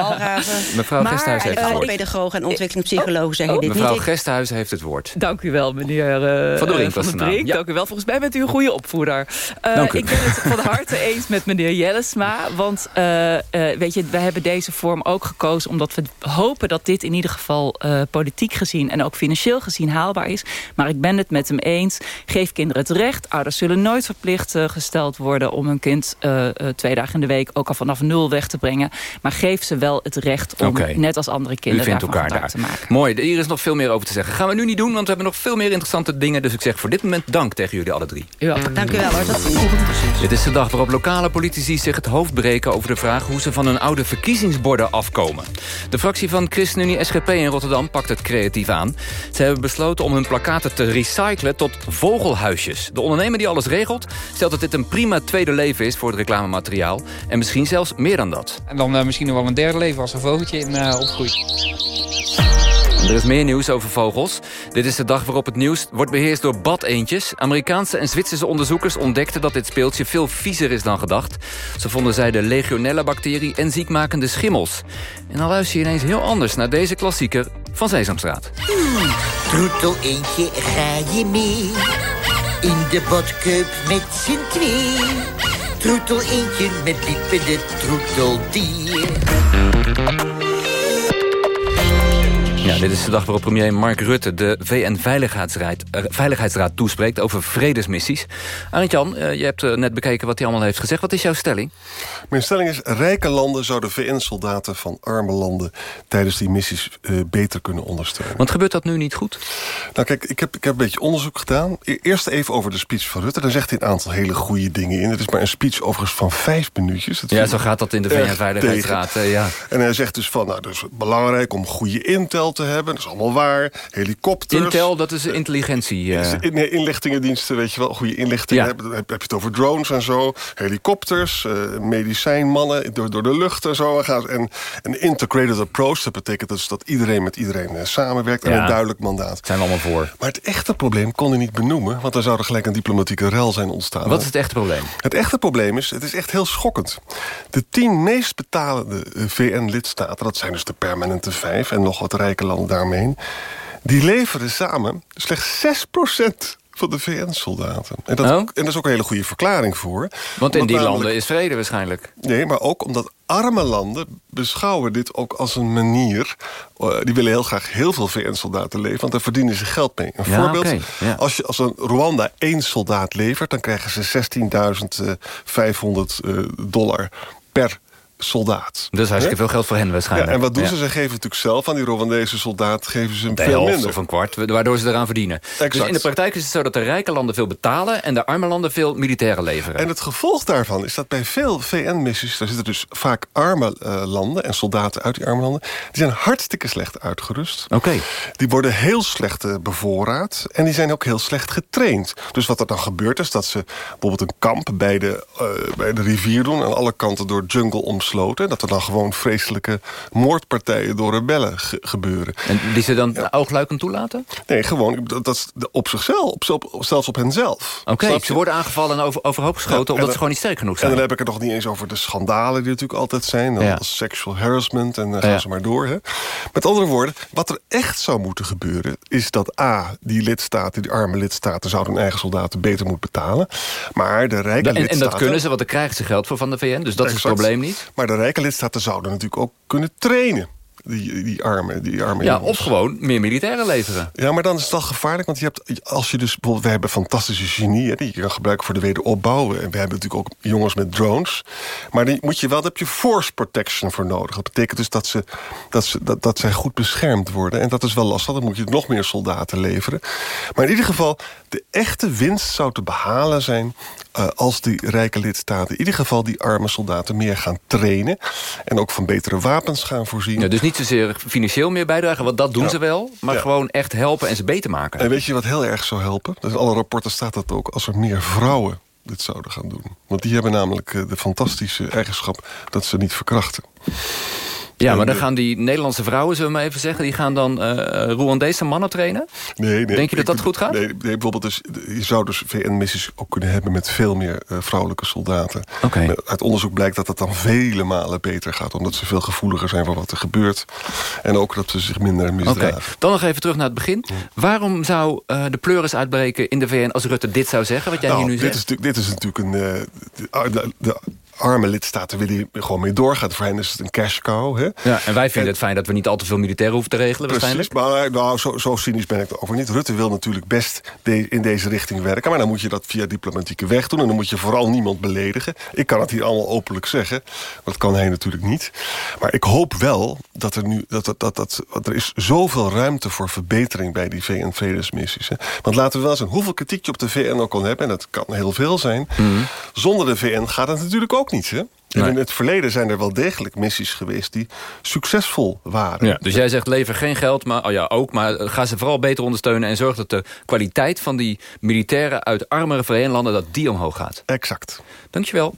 Mevrouw
Maar,
Gesthuizen heeft het
eh,
woord.
Pedagogen en ontwikkelingspsychologen zeggen
oh,
dit
Mevrouw
niet. Ik-
Gesthuizen heeft het woord.
Dank u wel, meneer eh,
Van der Brink
eh, Van der.
Ja.
Dank u wel. Volgens mij bent u een goede opvoeder. Eh,
Dank u.
Ik ben het van harte eens met meneer Jellesma. Want eh, eh, weet je, we hebben deze vorm ook gekozen... omdat we hopen dat dit in ieder geval eh, politiek gezien... en ook financieel gezien haalbaar is. Maar ik ben het met hem eens. Geef kinderen het recht. Ouders zullen nooit verplicht gesteld worden... om hun kind eh, eh, twee dagen in de week ook al vanaf nul weg te brengen. Maar geef ze wel het recht om, net als andere
U
kinderen...
vindt
daarvan
elkaar daar.
gebruik te maken.
Mooi, hier is nog veel meer over te zeggen. Gaan we nu niet doen, want we hebben nog veel meer interessante dingen. Dus ik zeg voor dit moment dank tegen jullie alle drie.
Dank u wel hoor, tot ziens.
Dit is de dag waarop lokale politici zich het hoofd breken... over de vraag hoe ze van hun oude verkiezingsborden afkomen. De fractie van ChristenUnie SGP in Rotterdam pakt het creatief aan. Ze hebben besloten om hun plakaten te recyclen tot vogelhuisjes. De ondernemer die alles regelt stelt dat dit een prima tweede leven is... voor het reclamemateriaal. En misschien zelfs meer dan dat.
En dan eh, misschien nog wel een derde leven als een vogeltje in eh,
Er is meer nieuws over vogels. Dit is de dag waarop het nieuws wordt beheerst door badeentjes. Amerikaanse en Zwitserse onderzoekers ontdekten dat dit speeltje veel viezer is dan gedacht. Ze vonden zij de legionella-bacterie en ziekmakende schimmels. En dan luister je ineens heel anders naar deze klassieker van Sesamstraat.
Troetel eentje, ga je mee?
In de badkuip met z'n twee. Troetel eentje met piepende troeteldier.
Dit is de dag waarop premier Mark Rutte de VN-veiligheidsraad eh, Veiligheidsraad toespreekt over vredesmissies. Arend Jan, eh, je hebt eh, net bekeken wat hij allemaal heeft gezegd. Wat is jouw stelling?
Mijn stelling is, rijke landen zouden VN-soldaten van arme landen... tijdens die missies beter kunnen ondersteunen.
Want gebeurt dat nu niet goed?
Nou kijk, ik heb, ik heb een beetje onderzoek gedaan. E- Eerst even over de speech van Rutte. Daar zegt hij een aantal hele goede dingen in. Het is maar een speech overigens van vijf minuutjes. Dat
Ja, zo gaat dat in de VN-veiligheidsraad. ja.
En hij zegt dus van, nou, is belangrijk om goede intel te hebben. Dat is allemaal waar. Helikopters.
Intel, dat is intelligentie. eh.
In, nee, inlichtingendiensten, weet je wel, goede inlichtingen
Ja.
hebben. Heb, heb je het over drones en zo. Helikopters, eh, medicijnmannen door, door de lucht en zo. En een integrated approach, dat betekent dus dat iedereen met iedereen eh, samenwerkt. En
Ja.
een duidelijk mandaat.
Zijn we allemaal voor.
Maar het echte probleem kon hij niet benoemen. Want dan zou er gelijk een diplomatieke rel zijn ontstaan.
Wat is het echte probleem?
Het echte probleem is, het is echt heel schokkend. De tien meest betalende eh, VN-lidstaten... dat zijn dus de permanente vijf en nog wat rijke landen daaromheen... die leveren samen slechts 6% van de VN-soldaten. En, dat-
Oh?
en dat is ook een hele goede verklaring voor.
Want in die
namelijk-
landen is vrede waarschijnlijk.
Nee, maar ook omdat arme landen beschouwen dit ook als een manier... eh, die willen heel graag heel veel VN-soldaten leveren... want daar verdienen ze geld mee. Een
Ja,
voorbeeld,
ja.
als, je, als een Rwanda één soldaat levert... dan krijgen ze 16.500 eh, dollar per soldaat.
Is hartstikke
Hè?
veel geld voor hen
Ja,
waarschijnlijk.
en wat doen
Ja.
ze? Ze geven natuurlijk zelf aan die Rwandese soldaat... geven ze hem
De
veel
helft
minder.
of een kwart, waardoor ze eraan verdienen. Dus in de praktijk is het zo dat de rijke landen veel betalen... en de arme landen veel militairen leveren.
En het gevolg daarvan is dat bij veel VN-missies... daar zitten dus vaak arme eh, landen en soldaten uit die arme landen... die zijn hartstikke slecht uitgerust.
Oké.
Die worden heel slecht eh, bevoorraad. En die zijn ook heel slecht getraind. Dus wat er dan gebeurt is dat ze bijvoorbeeld een kamp... bij de, eh, bij de rivier doen, aan alle kanten door jungle Dat er dan gewoon vreselijke moordpartijen door rebellen ge- gebeuren.
En die ze dan oogluikend toelaten?
Nee, gewoon dat, dat is op zichzelf, op, op, zelfs op henzelf.
Oké, ze worden aangevallen en over, overhoop geschoten...
Ja, en
omdat
dan-
ze gewoon niet sterk genoeg
En
zijn.
dan heb ik het nog niet eens over de schandalen die natuurlijk altijd zijn. Dan
Ja.
als sexual harassment en dan gaan
Ja.
ze maar door. Hè. Met andere woorden, wat er echt zou moeten gebeuren... is dat A, die lidstaten, die arme lidstaten... zouden hun eigen soldaten beter moeten betalen. Maar de rijke
en, en
lidstaten...
dat kunnen ze, want daar krijgen ze geld voor van de VN. Dus dat is het probleem niet.
Maar de rijke lidstaten zouden natuurlijk ook kunnen trainen. Die, die arme, die arme
Ja, of gewoon meer militairen leveren.
Ja, maar dan is het wel gevaarlijk. Want je hebt, als je dus bijvoorbeeld, we hebben fantastische genieën die je kan gebruiken voor de wederopbouw. En we hebben natuurlijk ook jongens met drones. Maar die moet je wel, daar heb je force protection voor nodig. Dat betekent dus dat, ze, dat, ze, dat, dat zij goed beschermd worden. En dat is wel lastig. Dan moet je nog meer soldaten leveren. Maar in ieder geval, de echte winst zou te behalen zijn. eh, als die rijke lidstaten in ieder geval die arme soldaten meer gaan trainen. En ook van betere wapens gaan voorzien.
Ja, dus niet zozeer financieel meer bijdragen, want dat doen
Ja.
ze wel. Maar
Ja.
gewoon echt helpen en ze beter maken.
En weet je wat heel erg zou helpen? Dus in alle rapporten staat dat ook. Als er meer vrouwen dit zouden gaan doen. Want die hebben namelijk eh, de fantastische eigenschap dat ze niet verkrachten.
Ja, maar dan
eh,
gaan die Nederlandse vrouwen, zullen we maar even zeggen... die gaan dan eh Rwandese mannen trainen?
Nee, nee,
Denk je dat dat goed gaat?
Nee, nee bijvoorbeeld dus, je zou dus VN-missies ook kunnen hebben... met veel meer vrouwelijke soldaten.
Oké.
Met- Uit onderzoek blijkt dat het dan vele malen beter gaat... omdat ze veel gevoeliger zijn voor wat er gebeurt. En ook dat ze zich minder
Oké,
misdragen.
dan nog even terug naar het begin. Waarom zou de pleuris uitbreken in de VN als Rutte dit zou zeggen? Wat jij
Nou,
hier nu
dit,
zegt?
is, natuurlijk- dit is natuurlijk een... de, de, de arme lidstaten willen hier gewoon mee doorgaan. Voor hen is het een cash cow. Hè?
Ja, en wij vinden het fijn dat we niet al te veel militairen hoeven te regelen waarschijnlijk.
Precies, maar nou, zo, zo cynisch ben ik erover niet. Rutte wil natuurlijk best de- in deze richting werken... maar dan moet je dat via diplomatieke weg doen... en dan moet je vooral niemand beledigen. Ik kan het hier allemaal openlijk zeggen. Dat kan hij natuurlijk niet. Maar ik hoop wel dat er nu... Dat, dat, dat, dat, er is zoveel ruimte voor verbetering bij die VN-vredesmissies. Want laten we wel zijn, hoeveel kritiek je op de VN ook kan hebben... en dat kan heel veel zijn... zonder de VN gaat het natuurlijk ook niet, hè? En
Nee.
in het verleden zijn er wel degelijk missies geweest... die succesvol waren.
Ja, dus jij zegt lever geen geld, maar oh ja, ook. Maar ga ze vooral beter ondersteunen en zorg dat de kwaliteit van die militairen uit armere VN-landen dat die omhoog gaat.
Exact.
Dankjewel.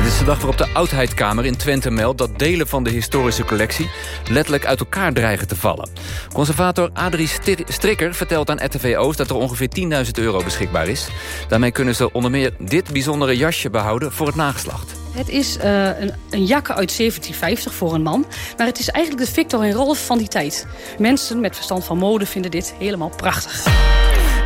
Dit is de dag waarop de Oudheidkamer in Twente meldt... dat delen van de historische collectie letterlijk uit elkaar dreigen te vallen. Conservator Adrie Strikker vertelt aan RTV Oost... dat er ongeveer 10.000 euro beschikbaar is. Daarmee kunnen ze onder meer dit bijzondere jasje behouden voor het nageslacht.
Het is eh, een, een jakke uit 1750 voor een man. Maar het is eigenlijk de Victor en Rolf van die tijd. Mensen met verstand van mode vinden dit helemaal prachtig.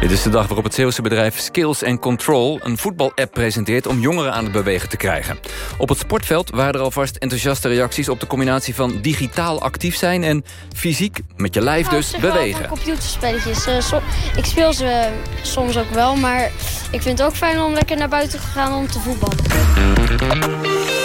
Dit is de dag waarop het Zeeuwse bedrijf Skills Control... een voetbalapp presenteert om jongeren aan het bewegen te krijgen. Op het sportveld waren er alvast enthousiaste reacties... op de combinatie van digitaal actief zijn en fysiek, met je lijf dus, bewegen.
computerspelletjes. Uh, so ik speel ze uh, soms ook wel, maar ik vind het ook fijn om lekker naar buiten te gaan om te voetballen.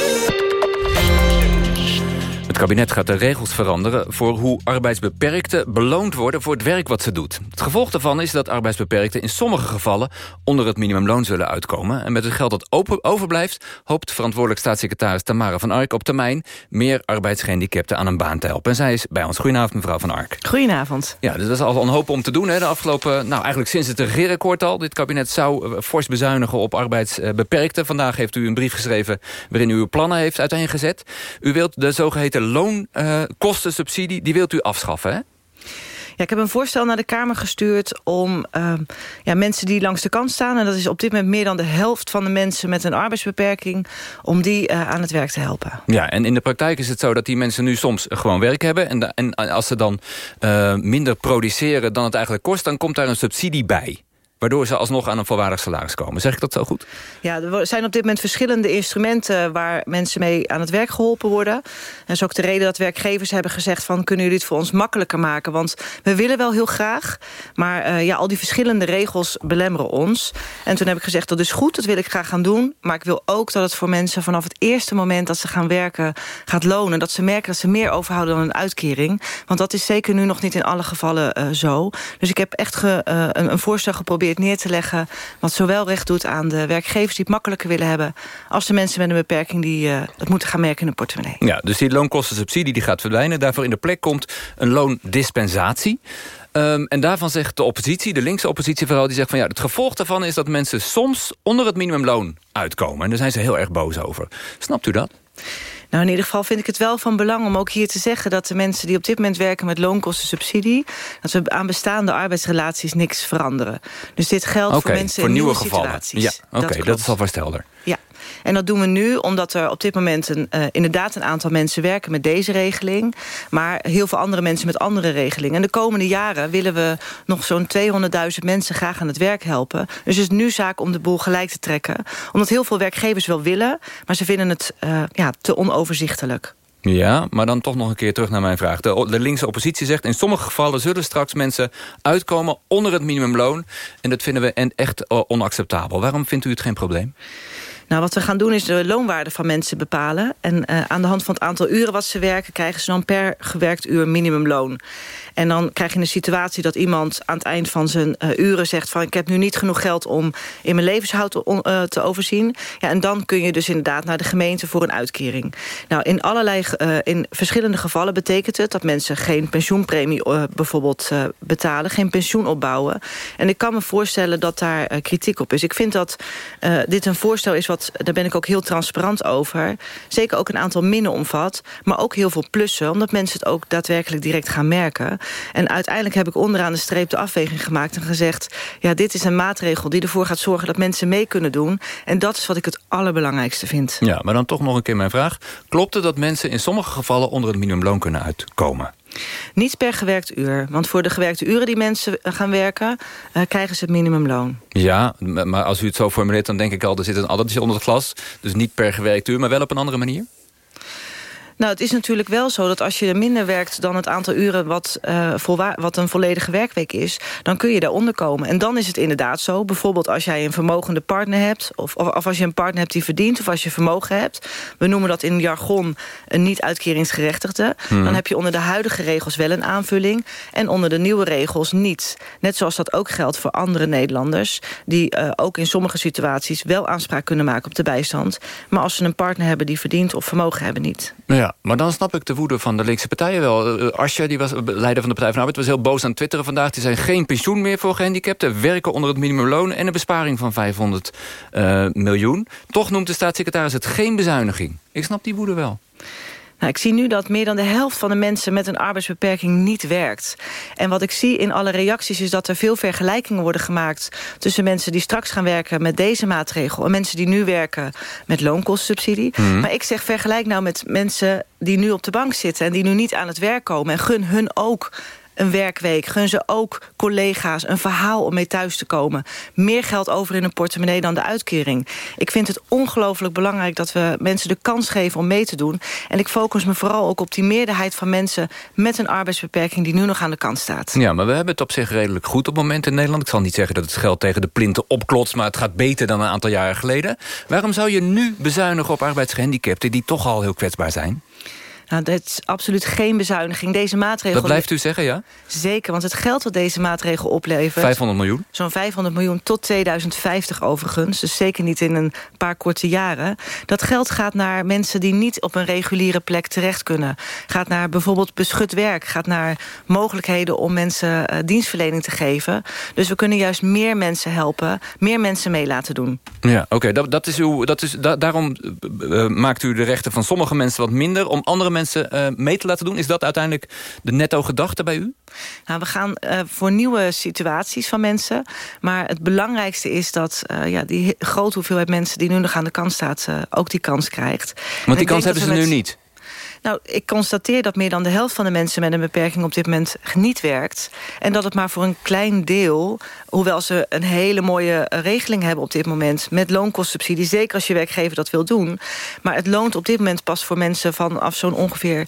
Het kabinet gaat de regels veranderen voor hoe arbeidsbeperkten beloond worden voor het werk wat ze doet. Het gevolg daarvan is dat arbeidsbeperkten in sommige gevallen onder het minimumloon zullen uitkomen. En met het geld dat overblijft hoopt verantwoordelijk staatssecretaris Tamara van Ark op termijn meer arbeidsgehandicapten aan een baan te helpen. En zij is bij ons. Goedenavond mevrouw van Ark.
Goedenavond.
Ja, dus dat is al een hoop om te doen hè, de afgelopen, nou eigenlijk sinds het regeerakkoord al. Dit kabinet zou uh, fors bezuinigen op arbeidsbeperkten. Vandaag heeft u een brief geschreven waarin u uw plannen heeft uiteengezet. U wilt de zogeheten loonkostensubsidie, die wilt u afschaffen, hè?
Ja, ik heb een voorstel naar de Kamer gestuurd om uh, ja, mensen die langs de kant staan... en dat is op dit moment meer dan de helft van de mensen met een arbeidsbeperking... om die uh, aan het werk te helpen.
Ja, en in de praktijk is het zo dat die mensen nu soms gewoon werk hebben... en, en als ze dan uh, minder produceren dan het eigenlijk kost... dan komt daar een subsidie bij waardoor ze alsnog aan een volwaardig salaris komen. Zeg ik dat zo goed?
Ja, er zijn op dit moment verschillende instrumenten... waar mensen mee aan het werk geholpen worden. En dat is ook de reden dat werkgevers hebben gezegd... van kunnen jullie het voor ons makkelijker maken? Want we willen wel heel graag, maar uh, ja, al die verschillende regels belemmeren ons. En toen heb ik gezegd, dat is goed, dat wil ik graag gaan doen... maar ik wil ook dat het voor mensen vanaf het eerste moment... dat ze gaan werken, gaat lonen. Dat ze merken dat ze meer overhouden dan een uitkering. Want dat is zeker nu nog niet in alle gevallen uh, zo. Dus ik heb echt ge, uh, een, een voorstel geprobeerd neer te leggen... wat zowel recht doet aan de werkgevers die het makkelijker willen hebben... als de mensen met een beperking die uh, het moeten gaan merken in hun portemonnee.
Ja, dus die loonkostensubsidie die gaat verdwijnen. Daarvoor in de plek komt een loondispensatie. Um, en daarvan zegt de oppositie, de linkse oppositie vooral... die zegt van ja, het gevolg daarvan is dat mensen soms onder het minimumloon uitkomen. En daar zijn ze heel erg boos over. Snapt u dat?
Nou, in ieder geval vind ik het wel van belang om ook hier te zeggen... dat de mensen die op dit moment werken met loonkostensubsidie... dat we aan bestaande arbeidsrelaties niks veranderen. Dus dit geldt
okay,
voor mensen
voor
in
nieuwe,
nieuwe situaties.
Ja, oké, okay, dat, dat, is alvast helder.
Ja. En dat doen we nu omdat er op dit moment een, uh, inderdaad een aantal mensen werken met deze regeling. Maar heel veel andere mensen met andere regelingen. En de komende jaren willen we nog zo'n 200.000 mensen graag aan het werk helpen. Dus het is nu zaak om de boel gelijk te trekken. Omdat heel veel werkgevers wel willen, maar ze vinden het uh, ja, te onoverzichtelijk.
Ja, maar dan toch nog een keer terug naar mijn vraag. De, de, linkse oppositie zegt... in sommige gevallen zullen straks mensen uitkomen onder het minimumloon. En dat vinden we echt onacceptabel. Waarom vindt u het geen probleem?
Nou, wat we gaan doen is de loonwaarde van mensen bepalen. En uh, aan de hand van het aantal uren wat ze werken... krijgen ze dan per gewerkt uur minimumloon. En dan krijg je een situatie dat iemand aan het eind van zijn uh, uren zegt... van ik heb nu niet genoeg geld om in mijn levenshoud te, uh, te overzien. Ja, en dan kun je dus inderdaad naar de gemeente voor een uitkering. Nou, in allerlei, in verschillende gevallen betekent het... dat mensen geen pensioenpremie bijvoorbeeld betalen, geen pensioen opbouwen. En ik kan me voorstellen dat daar kritiek op is. Ik vind dat dit een voorstel is, wat, daar ben ik ook heel transparant over... zeker ook een aantal minnen omvat, maar ook heel veel plussen... omdat mensen het ook daadwerkelijk direct gaan merken... En uiteindelijk heb ik onderaan de streep de afweging gemaakt en gezegd... ja, dit is een maatregel die ervoor gaat zorgen dat mensen mee kunnen doen. En dat is wat ik het allerbelangrijkste vind.
Ja, maar dan toch nog een keer mijn vraag. Klopt het dat mensen in sommige gevallen onder het minimumloon kunnen uitkomen?
Niet per gewerkt uur. Want voor de gewerkte uren die mensen gaan werken... Uh, krijgen ze het minimumloon.
Ja, maar als u het zo formuleert... dan denk ik al, er zit een addertje onder het glas. Dus niet per gewerkt uur, maar wel op een andere manier?
Nou, het is natuurlijk wel zo dat als je minder werkt... dan het aantal uren wat, uh, wat een volledige werkweek is... dan kun je daaronder komen. En dan is het inderdaad zo. Bijvoorbeeld als jij een vermogende partner hebt... of, of, als je een partner hebt die verdient... of als je vermogen hebt. We noemen dat in jargon een niet-uitkeringsgerechtigde. Hmm. Dan heb je onder de huidige regels wel een aanvulling... en onder de nieuwe regels niet. Net zoals dat ook geldt voor andere Nederlanders... die uh, ook in sommige situaties wel aanspraak kunnen maken op de bijstand. Maar als ze een partner hebben die verdient of vermogen hebben niet.
Ja, maar dan snap ik de woede van de linkse partijen wel. Asje, die was leider van de Partij van Arbeid, was heel boos aan Twitteren vandaag. Die zijn geen pensioen meer voor gehandicapten, werken onder het minimumloon... en een besparing van 500 uh, miljoen. Toch noemt de staatssecretaris het geen bezuiniging. Ik snap die woede wel.
Nou, ik zie nu dat meer dan de helft van de mensen met een arbeidsbeperking niet werkt. En wat ik zie in alle reacties is dat er veel vergelijkingen worden gemaakt... tussen mensen die straks gaan werken met deze maatregel... en mensen die nu werken met loonkostsubsidie. Mm. Maar ik zeg vergelijk nou met mensen die nu op de bank zitten... en die nu niet aan het werk komen en gun hun ook een werkweek. Gun ze ook collega's een verhaal om mee thuis te komen. Meer geld over in een portemonnee dan de uitkering. Ik vind het ongelooflijk belangrijk dat we mensen de kans geven om mee te doen. En ik focus me vooral ook op die meerderheid van mensen... met een arbeidsbeperking die nu nog aan de kant staat.
Ja, maar we hebben het op zich redelijk goed op het moment in Nederland. Ik zal niet zeggen dat het geld tegen de plinten opklotst... maar het gaat beter dan een aantal jaren geleden. Waarom zou je nu bezuinigen op arbeidsgehandicapten... die toch al heel kwetsbaar zijn?
Nou, dat is absoluut geen bezuiniging. Deze maatregel...
Dat blijft u zeggen, ja?
Zeker, want het geld dat deze maatregel oplevert...
500 miljoen?
Zo'n 500 miljoen tot 2050 overigens. Dus zeker niet in een paar korte jaren. Dat geld gaat naar mensen die niet op een reguliere plek terecht kunnen. Gaat naar bijvoorbeeld beschut werk. Gaat naar mogelijkheden om mensen uh, dienstverlening te geven. Dus we kunnen juist meer mensen helpen. Meer mensen mee laten doen.
Ja, oké. Dat, dat is uw, dat is, da daarom uh, maakt u de rechten van sommige mensen wat minder... om andere mensen mensen uh, mee te laten doen? Is dat uiteindelijk de netto-gedachte bij u?
Nou, we gaan uh, voor nieuwe situaties van mensen. Maar het belangrijkste is dat uh, ja, die grote hoeveelheid mensen... die nu nog aan de kant staat, ook die kans krijgt.
Want die kans hebben ze met... nu niet?
Nou, ik constateer dat meer dan de helft van de mensen met een beperking op dit moment niet werkt. En dat het maar voor een klein deel, hoewel ze een hele mooie regeling hebben op dit moment... met loonkostsubsidie, zeker als je werkgever dat wil doen. Maar het loont op dit moment pas voor mensen vanaf zo'n ongeveer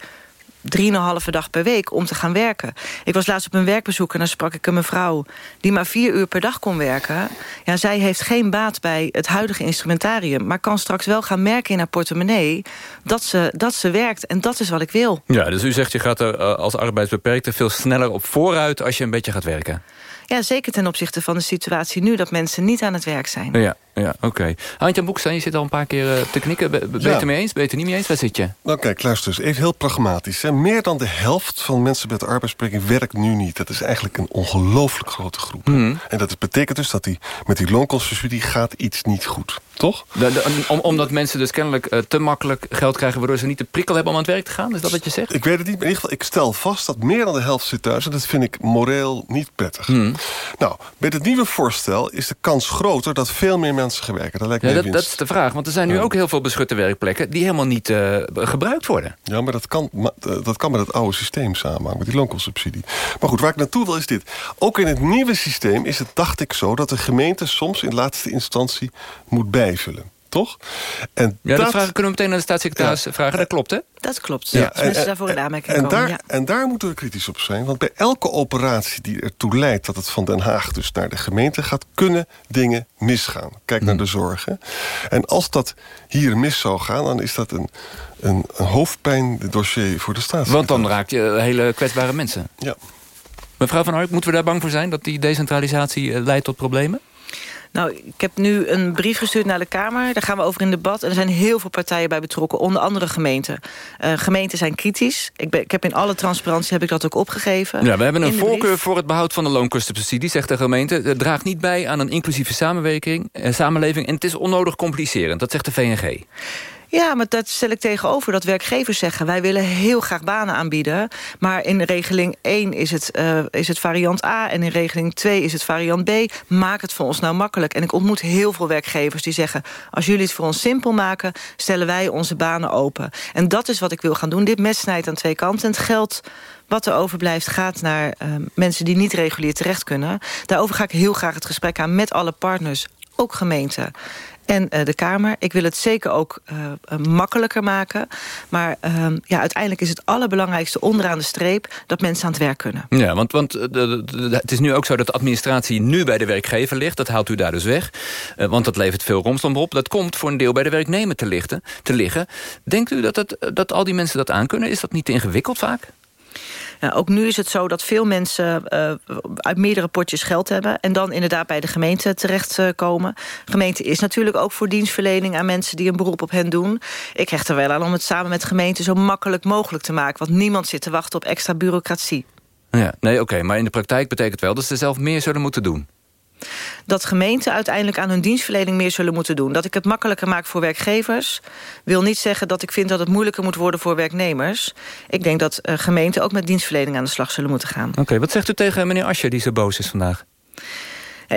drieënhalve dag per week om te gaan werken. Ik was laatst op een werkbezoek en dan sprak ik een mevrouw... die maar vier uur per dag kon werken. Ja, zij heeft geen baat bij het huidige instrumentarium... maar kan straks wel gaan merken in haar portemonnee... dat ze, dat ze werkt en dat is wat ik wil.
Ja, dus u zegt je gaat er uh, als arbeidsbeperkte... veel sneller op vooruit als je een beetje gaat werken.
Ja, zeker ten opzichte van de situatie nu... dat mensen niet aan het werk zijn.
Ja, ja oké. Okay. Handje Boekstein, je zit al een paar keer uh, te knikken. Ben je het mee eens? Ben je het niet mee eens? Waar zit je?
Nou kijk, luister eens. Even heel pragmatisch. Hè. Meer dan de helft van mensen met arbeidsbeperking werkt nu niet. Dat is eigenlijk een ongelooflijk grote groep.
Mm.
En dat betekent dus dat die, met die loonkostenstudie gaat iets niet goed. Toch?
De, de, om, omdat mensen dus kennelijk uh, te makkelijk geld krijgen... waardoor ze niet de prikkel hebben om aan het werk te gaan? Is dat wat je zegt?
Ik weet het niet, maar in ieder geval, ik stel vast dat meer dan de helft zit thuis. En dat vind ik moreel niet prettig.
Mm.
Nou, met het nieuwe voorstel is de kans groter... dat veel meer mensen gaan werken. Dat, lijkt
ja, dat, dat, is de vraag, want er zijn nu ja. ook heel veel beschutte werkplekken... die helemaal niet uh, gebruikt worden.
Ja, maar dat kan, dat kan met het oude systeem samenhangen, met die loonkostsubsidie. Maar goed, waar ik naartoe wil is dit. Ook in het nieuwe systeem is het, dacht ik zo... dat de gemeente soms in laatste instantie moet bijvullen toch?
En ja, dat, dat vragen, kunnen we meteen aan de staatssecretaris ja. vragen. Dat klopt, hè?
Dat klopt. Ja. Dat mensen daarvoor in aanmerking
en
komen.
Daar,
ja.
En daar moeten we kritisch op zijn. Want bij elke operatie die ertoe leidt... dat het van Den Haag dus naar de gemeente gaat... kunnen dingen misgaan. Kijk naar de zorg. Hè? En als dat hier mis zou gaan... dan is dat een, een, een hoofdpijndossier voor de staat.
Want dan raak je hele kwetsbare mensen.
Ja.
Mevrouw Van Ark, moeten we daar bang voor zijn... dat die decentralisatie leidt tot problemen?
Nou, ik heb nu een brief gestuurd naar de Kamer. Daar gaan we over in debat. En er zijn heel veel partijen bij betrokken, onder andere gemeenten. Uh, gemeenten zijn kritisch. Ik, ben, ik, heb in alle transparantie heb ik dat ook opgegeven.
Ja, we hebben een voorkeur voor het behoud van de loonkostensubsidie, zegt de gemeente. Het draagt niet bij aan een inclusieve samenwerking, eh, samenleving... en het is onnodig complicerend, dat zegt de VNG.
Ja, maar dat stel ik tegenover dat werkgevers zeggen... wij willen heel graag banen aanbieden... maar in regeling 1 is het, uh, is het variant A... en in regeling 2 is het variant B. Maak het voor ons nou makkelijk. En ik ontmoet heel veel werkgevers die zeggen... als jullie het voor ons simpel maken... stellen wij onze banen open. En dat is wat ik wil gaan doen. Dit mes snijdt aan twee kanten. En het geld wat er overblijft gaat naar uh, mensen die niet regulier terecht kunnen. Daarover ga ik heel graag het gesprek aan met alle partners, ook gemeenten en uh, de Kamer. Ik wil het zeker ook uh, makkelijker maken. Maar uh, ja, uiteindelijk is het allerbelangrijkste onderaan de streep... dat mensen aan het werk kunnen.
Ja, want, want het is nu ook zo dat de administratie nu bij de werkgever ligt. Dat haalt u daar dus weg. Want dat levert veel romslomp op. Dat komt voor een deel bij de werknemer te, te liggen. Denkt u dat, het, dat al die mensen dat aankunnen? Is dat niet te ingewikkeld vaak?
Nou, ook nu is het zo dat veel mensen uh, uit meerdere potjes geld hebben... en dan inderdaad bij de gemeente terechtkomen. Uh, gemeente is natuurlijk ook voor dienstverlening aan mensen... die een beroep op hen doen. Ik hecht er wel aan om het samen met gemeenten zo makkelijk mogelijk te maken. Want niemand zit te wachten op extra bureaucratie.
Ja, nee, oké, maar in de praktijk betekent wel dat ze zelf meer zullen moeten doen
dat gemeenten uiteindelijk aan hun dienstverlening meer zullen moeten doen. Dat ik het makkelijker maak voor werkgevers... wil niet zeggen dat ik vind dat het moeilijker moet worden voor werknemers. Ik denk dat uh, gemeenten ook met dienstverlening aan de slag zullen moeten gaan.
Oké, wat zegt u tegen meneer Asje die zo boos is vandaag?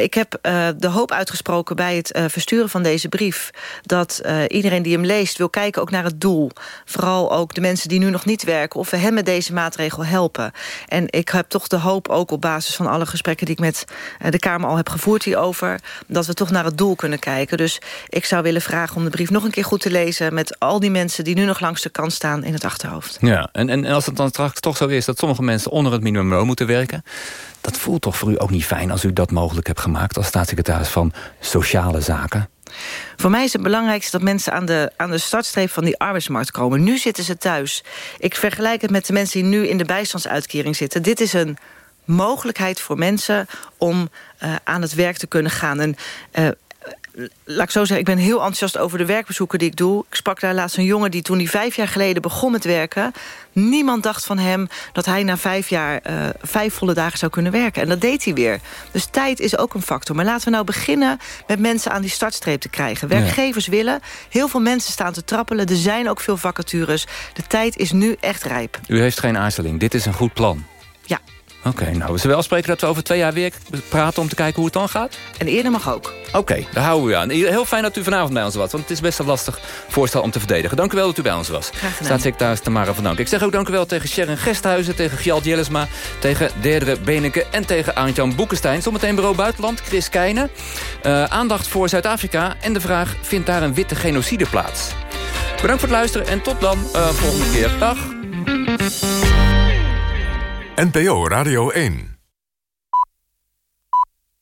Ik heb uh, de hoop uitgesproken bij het uh, versturen van deze brief... dat iedereen die hem leest wil kijken ook naar het doel. Vooral ook de mensen die nu nog niet werken... of we hem met deze maatregel helpen. En ik heb toch de hoop ook op basis van alle gesprekken... die ik met de Kamer al heb gevoerd hierover... dat we toch naar het doel kunnen kijken. Dus ik zou willen vragen om de brief nog een keer goed te lezen... met al die mensen die nu nog langs de kant staan in het achterhoofd.
Ja, en, en als het dan straks toch zo is dat sommige mensen onder het minimumloon moeten werken... dat voelt toch voor u ook niet fijn als u dat mogelijk hebt gemaakt... als staatssecretaris van Sociale Zaken?
Voor mij is het belangrijkste dat mensen aan de, aan de startstreep van die arbeidsmarkt komen. Nu zitten ze thuis. Ik vergelijk het met de mensen die nu in de bijstandsuitkering zitten. Dit is een mogelijkheid voor mensen om uh, aan het werk te kunnen gaan. En uh, laat ik zo zeggen, ik ben heel enthousiast over de werkbezoeken die ik doe. Ik sprak daar laatst een jongen die toen hij vijf jaar geleden begon met werken... niemand dacht van hem dat hij na vijf jaar uh, vijf volle dagen zou kunnen werken. En dat deed hij weer. Dus tijd is ook een factor. Maar laten we nou beginnen met mensen aan die startstreep te krijgen. Werkgevers ja. willen. Heel veel mensen staan te trappelen. Er zijn ook veel vacatures. De tijd is nu echt rijp.
U heeft geen aarzeling. Dit is een goed plan.
Ja.
Oké, okay, nou, we zullen wel spreken dat we over twee jaar weer praten... om te kijken hoe het dan gaat?
En eerder mag ook.
Oké, okay, daar houden we aan. Heel fijn dat u vanavond bij ons was, want het is best een lastig voorstel om te verdedigen. Dank u wel dat u bij ons was. Staatssecretaris Tamara van Dank. Ik zeg ook dank u wel tegen Sharon Gesthuizen, tegen Gjald Jellesma... tegen Derdere Beneke en tegen Arndt-Jan Boekenstein. Zometeen bureau Buitenland, Chris Keijnen. Uh, aandacht voor Zuid-Afrika en de vraag... vindt daar een witte genocide plaats? Bedankt voor het luisteren en tot dan uh, volgende keer. Dag.
NPO Radio 1